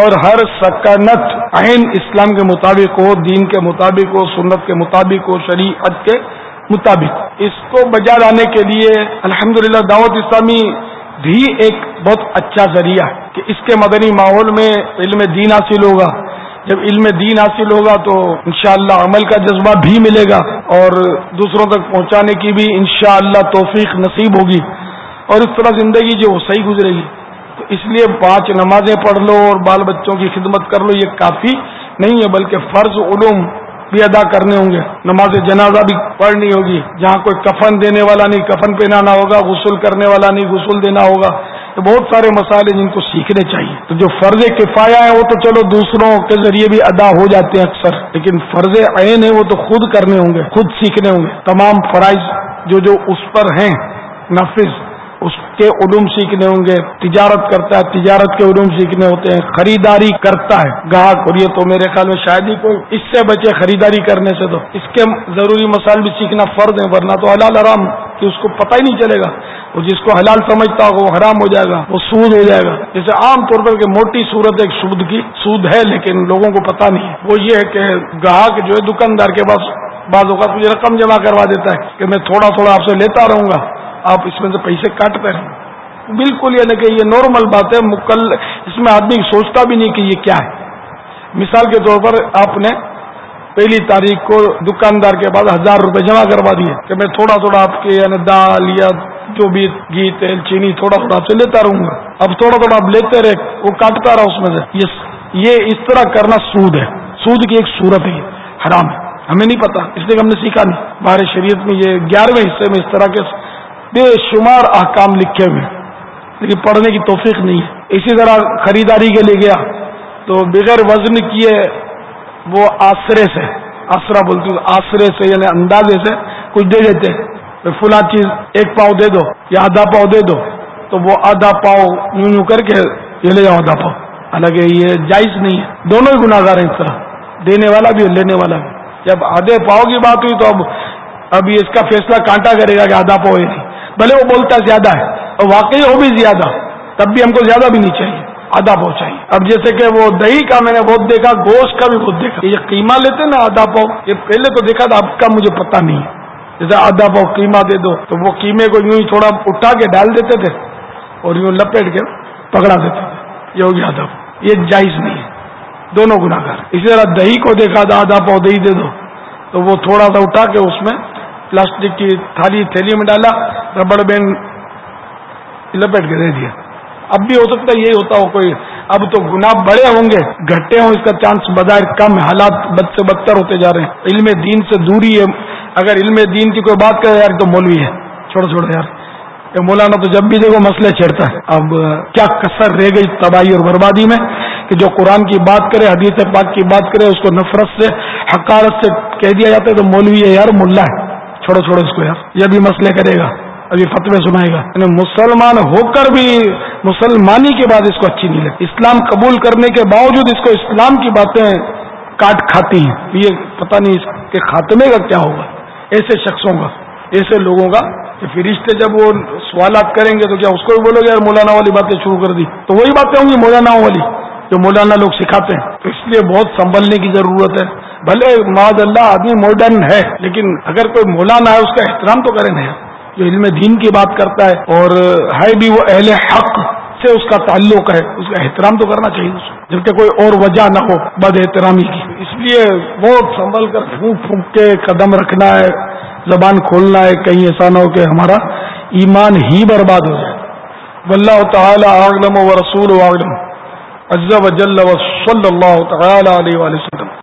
اور ہر سکنت عین اسلام کے مطابق ہو، دین کے مطابق ہو، سنت کے مطابق ہو، شریعت کے مطابق اس کو بجا لانے کے لیے الحمدللہ دعوت اسلامی بھی ایک بہت اچھا ذریعہ ہے کہ اس کے مدنی ماحول میں علم دین حاصل ہوگا۔ جب علم دین حاصل ہوگا تو انشاءاللہ عمل کا جذبہ بھی ملے گا اور دوسروں تک پہنچانے کی بھی انشاءاللہ توفیق نصیب ہوگی۔ اور اس طرح زندگی جو صحیح گزرے گی۔ تو اس لیے پانچ نمازیں پڑھ لو اور بال بچوں کی خدمت کر لو، یہ کافی نہیں ہے، بلکہ فرض علوم بھی ادا کرنے ہوں گے۔ نماز جنازہ بھی پڑھنی ہوگی، جہاں کوئی کفن دینے والا نہیں، کفن پہنانا ہوگا، غسل کرنے والا نہیں، غسل دینا ہوگا۔ تو بہت سارے مسائل جن کو سیکھنے چاہیے۔ تو جو فرض کفایا ہے، وہ تو چلو دوسروں کے ذریعے بھی ادا ہو جاتے ہیں اکثر۔ لیکن فرض عین ہے وہ تو خود کرنے ہوں گے، خود سیکھنے ہوں گے۔ تمام فرائض جو جو اس پر ہیں نفذ اس کے علوم سیکھنے ہوں گے، تجارت کرتا ہے، تجارت کے علوم سیکھنے ہوتے ہیں، خریداری کرتا ہے گاہک، اور یہ تو میرے خیال میں شاید ہی کوئی اس سے بچے خریداری کرنے سے تو اس کے ضروری مسائل بھی سیکھنا فرض ہے ورنہ تو حلال حرام کہ اس کو پتہ ہی نہیں چلے گا۔ وہ جس کو حلال سمجھتا ہوگا، وہ حرام ہو جائے گا، وہ سود ہو جائے گا۔ جیسے عام طور پر کہ موٹی صورت ایک سود کی سود ہے، لیکن لوگوں کو پتہ نہیں ہے۔ وہ یہ ہے کہ گاہک جو ہے دکاندار کے پاس، بعض اوقات مجھے رقم جمع کروا دیتا ہے کہ میں تھوڑا تھوڑا آپ سے لیتا رہوں گا۔ آپ اس میں سے پیسے کاٹتے رہیں بالکل یعنی کہ یہ نارمل بات ہے، مکل، اس میں آدمی سوچتا بھی نہیں کہ یہ کیا ہے۔ مثال کے طور پر آپ نے پہلی تاریخ کو دکاندار کے بعد ہزار روپے جمع کروا دیے کہ میں تھوڑا تھوڑا آپ کے یعنی دال یا جو بھی گھی، تیل، چینی تھوڑا تھوڑا آپ سے لیتا رہوں گا۔ اب تھوڑا تھوڑا آپ لیتے رہے، وہ کاٹتا رہا اس میں سے۔ یہ اس طرح کرنا سود ہے۔ سود کی ایک صورت ہے حرام ہے۔ ہمیں نہیں پتا، اس لیے ہم نے سیکھا نہیں۔ ہمارے شریعت میں یہ گیارہویں حصے میں اس طرح کے بے شمار احکام لکھے ہوئے لیکن پڑھنے کی توفیق نہیں ہے۔ اسی طرح خریداری کے لیے گیا۔ تو بغیر وزن کیے وہ آسرے سے آسرا بولتی آسرے سے یعنی اندازے سے کچھ دے دیتے فلاں چیز ایک پاؤ دے دو یا آدھا پاؤ دے دو۔ تو وہ آدھا پاؤ یوں یوں کر کے یہ لے جاؤ آدھا پاؤ۔ حالانکہ یہ جائز نہیں ہے۔ دونوں ہی گناہ گار ہیں اس طرح۔ دینے والا بھی اور لینے والا بھی۔ جب آدھے پاؤ کی بات ہوئی تو اب، ابھی اس کا فیصلہ کانٹا کرے گا کہ آدھا پاؤ ہے۔ نہیں بھلے وہ بولتا زیادہ ہے اور واقعی ہو بھی زیادہ تب بھی ہم کو زیادہ بھی نہیں چاہیے۔ آدھا پاؤ چاہیے۔ اب جیسے کہ وہ دہی کا میں نے بہت دیکھا، گوشت کا بھی بہت دیکھا۔ یہ قیمہ لیتے نا آدھا پاؤ یہ پہلے تو دیکھا تھا، اب کا مجھے پتا نہیں۔ ہے جیسے آدھا پاؤ قیمہ دے دو، تو وہ قیمے کو یوں ہی تھوڑا اٹھا کے ڈال دیتے تھے اور یوں لپیٹ کے پکڑا دیتے تھے۔ یہ ہوگی آدھا پاؤ یہ جائز نہیں ہے۔ دونوں گناگار اسی طرح دہی کو دیکھا تھا آدھا پاؤ دہی دے دو۔ تو وہ تھوڑا سا اٹھا کے اس میں پلاسٹک کی تھالی تھیلی میں ڈالا ربڑ بینڈ لپیٹ کے دے دیا اب بھی ہو سکتا ہے یہی ہوتا ہو کوئی اب تو گناہ بڑے ہوں گے گھٹے ہوں اس کا چانس بظاہر کم ہے حالات بد سے بدتر ہوتے جا رہے ہیں علم دین سے دوری ہے اگر علم دین کی کوئی بات کرے یار تو مولوی ہے چھوڑو چھوڑو یار یہ مولانا تو جب بھی دیکھو مسئلے چھیڑتا ہے اب کیا کثر رہ گئی تباہی اور بربادی میں کہ جو قرآن کی بات کرے حدیث پاک کی بات کرے اس کو نفرت سے حکارت سے کہہ دیا جاتا ہے تو مولوی ہے یار ملا ہے چھوڑو چھوڑو اس کو یار، یہ بھی مسئلے کرے گا، ابھی فتوے سنائے گا۔ یعنی مسلمان ہو کر بھی مسلمانی کے بعد اس کو اچھی نہیں لگتی۔ اسلام قبول کرنے کے باوجود اس کو اسلام کی باتیں کاٹ کھاتی ہیں۔ یہ پتہ نہیں اس کے خاتمے کا کیا ہوگا۔ ایسے شخصوں کا، ایسے لوگوں کا کہ فرشتے جب وہ سوالات کریں گے تو کیا اس کو بھی بولو گے، یار مولانا والی باتیں شروع کر دی۔ تو وہی باتیں ہوں گی مولانا والی جو مولانا لوگ سکھاتے ہیں۔ تو اس لیے بہت سنبھلنے کی ضرورت ہے۔ بھلے معذ اللہ آدمی ماڈرن ہے، لیکن اگر کوئی مولانا ہے، اس کا احترام تو کریں نہیں جو علم دین کی بات کرتا ہے اور ہے بھی وہ اہل حق سے اس کا تعلق ہے، اس کا احترام تو کرنا چاہیے اس کو جبکہ کوئی اور وجہ نہ ہو، بد احترامی کی۔ اس لیے بہت سنبھل کر پھونک پھونک کے قدم رکھنا ہے، زبان کھولنا ہے کہیں ایسا نہ ہو کہ ہمارا ایمان ہی برباد ہو جائے۔ واللہ تعالی اعلم و رسول عالم عز و جل و صلی اللہ تعالی علیہ وسلم۔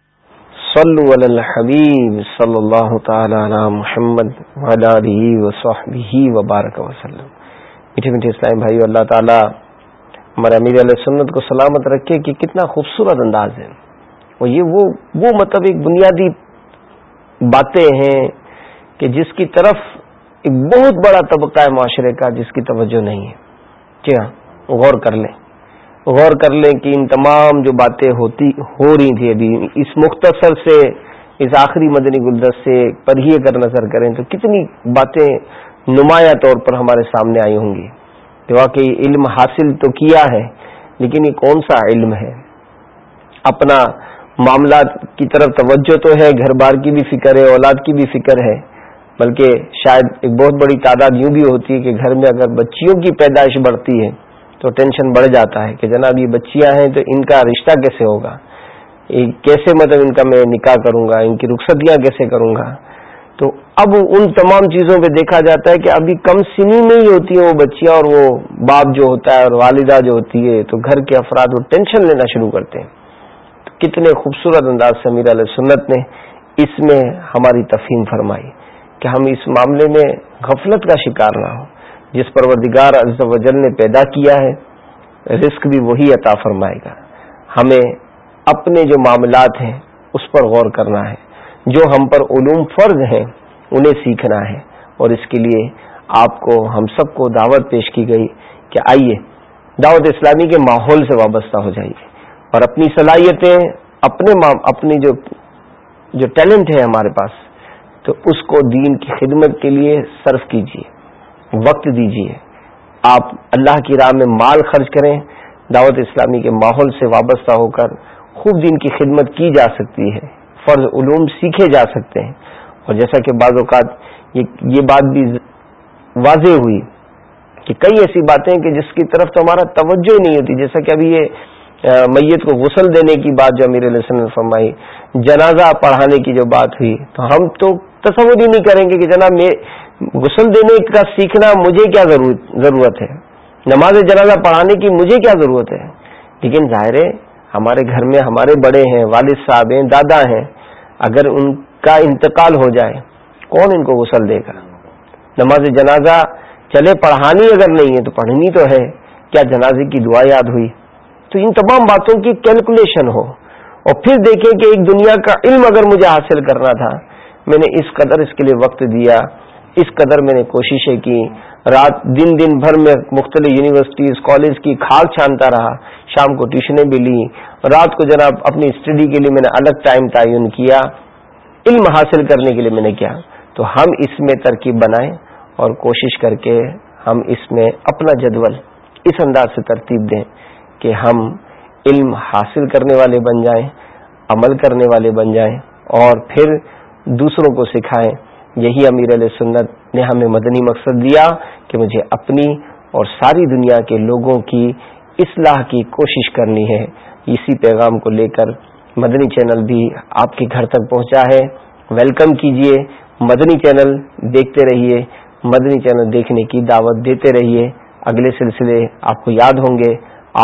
صلو علی الحبیب صلی اللہ تعالی علی محمد وبارک وسلم. میٹھے میٹھے اسلام بھائی اللہ تعالی ہمارے امیر علیہ سنت کو سلامت رکھے کہ کتنا خوبصورت انداز ہے۔ اور یہ وہ وہ مطلب ایک بنیادی باتیں ہیں کہ جس کی طرف ایک بہت بڑا طبقہ ہے معاشرے کا جس کی توجہ نہیں ہے۔ جی ہاں غور کر لیں۔ غور کر لیں کہ ان تمام جو باتیں ہوتی ہو رہی تھی ابھی، اس مختصر سے، اس آخری مدنی گلدست سے پر ہی اگر نظر کریں تو کتنی باتیں نمایاں طور پر ہمارے سامنے آئی ہوں گی۔ کہ واقعی علم حاصل تو کیا ہے، لیکن یہ کون سا علم ہے؟ اپنا معاملات کی طرف توجہ تو ہے گھر بار کی بھی فکر ہے، اولاد کی بھی فکر ہے، بلکہ شاید ایک بہت بڑی تعداد یوں بھی ہوتی ہے کہ گھر میں اگر بچیوں کی پیدائش بڑھتی ہے تو ٹینشن بڑھ جاتا ہے کہ جناب یہ بچیاں ہیں تو ان کا رشتہ کیسے ہوگا؟ کیسے مطلب ان کا میں نکاح کروں گا ان کی رخصتیاں کیسے کروں گا تو اب ان تمام چیزوں پہ دیکھا جاتا ہے کہ ابھی کم سنی میں ہی ہوتی ہیں وہ بچیاں اور وہ باپ جو ہوتا ہے اور والدہ جو ہوتی ہے تو گھر کے افراد وہ ٹینشن لینا شروع کرتے ہیں۔ کتنے خوبصورت انداز سے امیر علیہ سنت نے اس میں ہماری تفہیم فرمائی کہ ہم اس معاملے میں غفلت کا شکار نہ ہوں۔ جس پروردگار عز و جل نے پیدا کیا ہے، رزق بھی وہی عطا فرمائے گا۔ ہمیں اپنے جو معاملات ہیں، اس پر غور کرنا ہے۔ جو ہم پر علوم فرض ہیں، انہیں سیکھنا ہے۔ اور اس کے لیے آپ کو، ہم سب کو دعوت پیش کی گئی کہ آئیے، دعوت اسلامی کے ماحول سے وابستہ ہو جائیے۔ اور اپنی صلاحیتیں، اپنے اپنی جو جو ٹیلنٹ ہے ہمارے پاس، تو اس کو دین کی خدمت کے لیے صرف کیجیے۔ وقت دیجیے آپ اللہ کی راہ میں مال خرچ کریں، دعوت اسلامی کے ماحول سے وابستہ ہو کر خوب دین کی خدمت کی جا سکتی ہے، فرض علوم سیکھے جا سکتے ہیں۔ اور جیسا کہ بعض اوقات یہ بات بھی واضح ہوئی کہ کئی ایسی باتیں کہ جس کی طرف تو ہمارا توجہ ہی نہیں ہوتی۔ جیسا کہ ابھی یہ میت کو غسل دینے کی بات جو امیر علیہ نے فرمائی، جنازہ پڑھانے کی جو بات ہوئی، تو ہم تو تصور ہی نہیں کریں گے کہ جناب غسل دینے کا سیکھنا مجھے کیا ضرورت ہے؟ نماز جنازہ پڑھانے کی مجھے کیا ضرورت ہے؟ لیکن ظاہر ہے، ہمارے گھر میں ہمارے بڑے ہیں، والد صاحب ہیں، دادا ہیں، اگر ان کا انتقال ہو جائے، کون ان کو غسل دے گا؟ نماز جنازہ چلے، پڑھانی اگر نہیں ہے تو پڑھنی تو ہے، کیا جنازے کی دعا یاد ہوئی؟ تو ان تمام باتوں کی کیلکولیشن ہو۔ اور پھر دیکھیں کہ ایک دنیا کا علم اگر مجھے حاصل کرنا تھا، میں نے اس قدر اس کے لیے وقت دیا اس قدر میں نے کوششیں کی۔ رات دن دن بھر میں مختلف یونیورسٹیز کالج کی کھاگ چھانتا رہا۔ شام کو ٹیوشنیں بھی لی رات کو جناب اپنی اسٹڈی کے لیے میں نے الگ ٹائم تعین کیا۔ علم حاصل کرنے کے لیے میں نے کیا۔ تو ہم اس میں ترکیب بنائیں اور کوشش کر کے ہم اس میں اپنا جدول اس انداز سے ترتیب دیں کہ ہم علم حاصل کرنے والے بن جائیں، عمل کرنے والے بن جائیں اور پھر دوسروں کو سکھائیں۔ یہی امیر علیہ سنت نے ہمیں مدنی مقصد دیا کہ مجھے اپنی اور ساری دنیا کے لوگوں کی اصلاح کی کوشش کرنی ہے۔ اسی پیغام کو لے کر مدنی چینل بھی آپ کے گھر تک پہنچا ہے۔ ویلکم کیجیے۔ مدنی چینل دیکھتے رہیے۔ مدنی چینل دیکھنے کی دعوت دیتے رہیے۔ اگلے سلسلے آپ کو یاد ہوں گے۔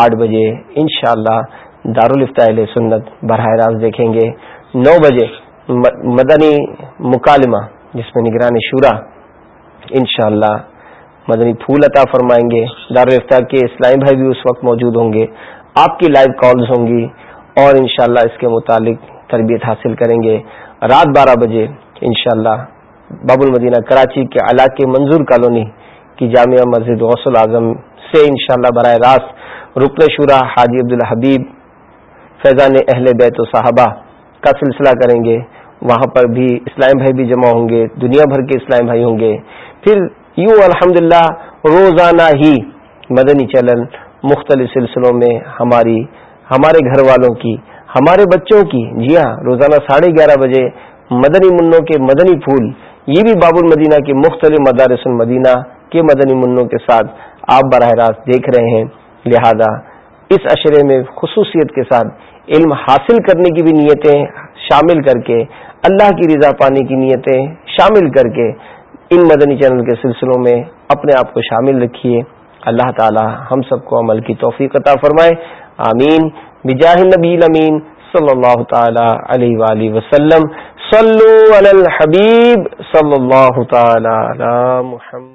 آٹھ بجے انشاءاللہ شاء اللہ دارالفتاح سنت براہ راست دیکھیں گے۔ نو بجے مدنی مکالمہ۔ جس میں نگرانی شورا انشاءاللہ مدنی پھول عطا فرمائیں گے۔ دارالفتہ کے اسلامی بھائی بھی اس وقت موجود ہوں گے۔ آپ کی لائیو کالز ہوں گی اور انشاءاللہ اس کے متعلق تربیت حاصل کریں گے۔ رات بارہ بجے انشاءاللہ باب المدینہ کراچی کے علاقے منظور کالونی کی جامعہ مسجد غوث العظم سے انشاءاللہ براہ راست رکن شورا حاجی عبد الحبیب فیضان اہل بیت و صحابہ کا سلسلہ کریں گے۔ وہاں پر بھی اسلام بھائی بھی جمع ہوں گے، دنیا بھر کے اسلام بھائی ہوں گے۔ پھر یوں الحمد روزانہ ہی مدنی چلن مختلف سلسلوں میں ہماری، ہمارے گھر والوں کی، ہمارے بچوں کی جی ہاں روزانہ ساڑھے گیارہ بجے مدنی منوں کے مدنی پھول، یہ بھی باب المدینہ کے مختلف مدارس المدینہ کے مدنی منوں کے ساتھ آپ براہ راست دیکھ رہے ہیں۔ لہذا اس اشرے میں خصوصیت کے ساتھ علم حاصل کرنے کی بھی نیتیں شامل کر کے، اللہ کی رضا پانے کی نیتیں شامل کر کے ان مدنی چینل کے سلسلوں میں اپنے آپ کو شامل رکھیے۔ اللہ تعالی ہم سب کو عمل کی توفیق عطا فرمائے۔ آمین۔ بجاہ نبی امین صلی اللہ تعالی علیہ وآلہ وسلم۔ صلو علی الحبیب صلی اللہ تعالی علی محمد۔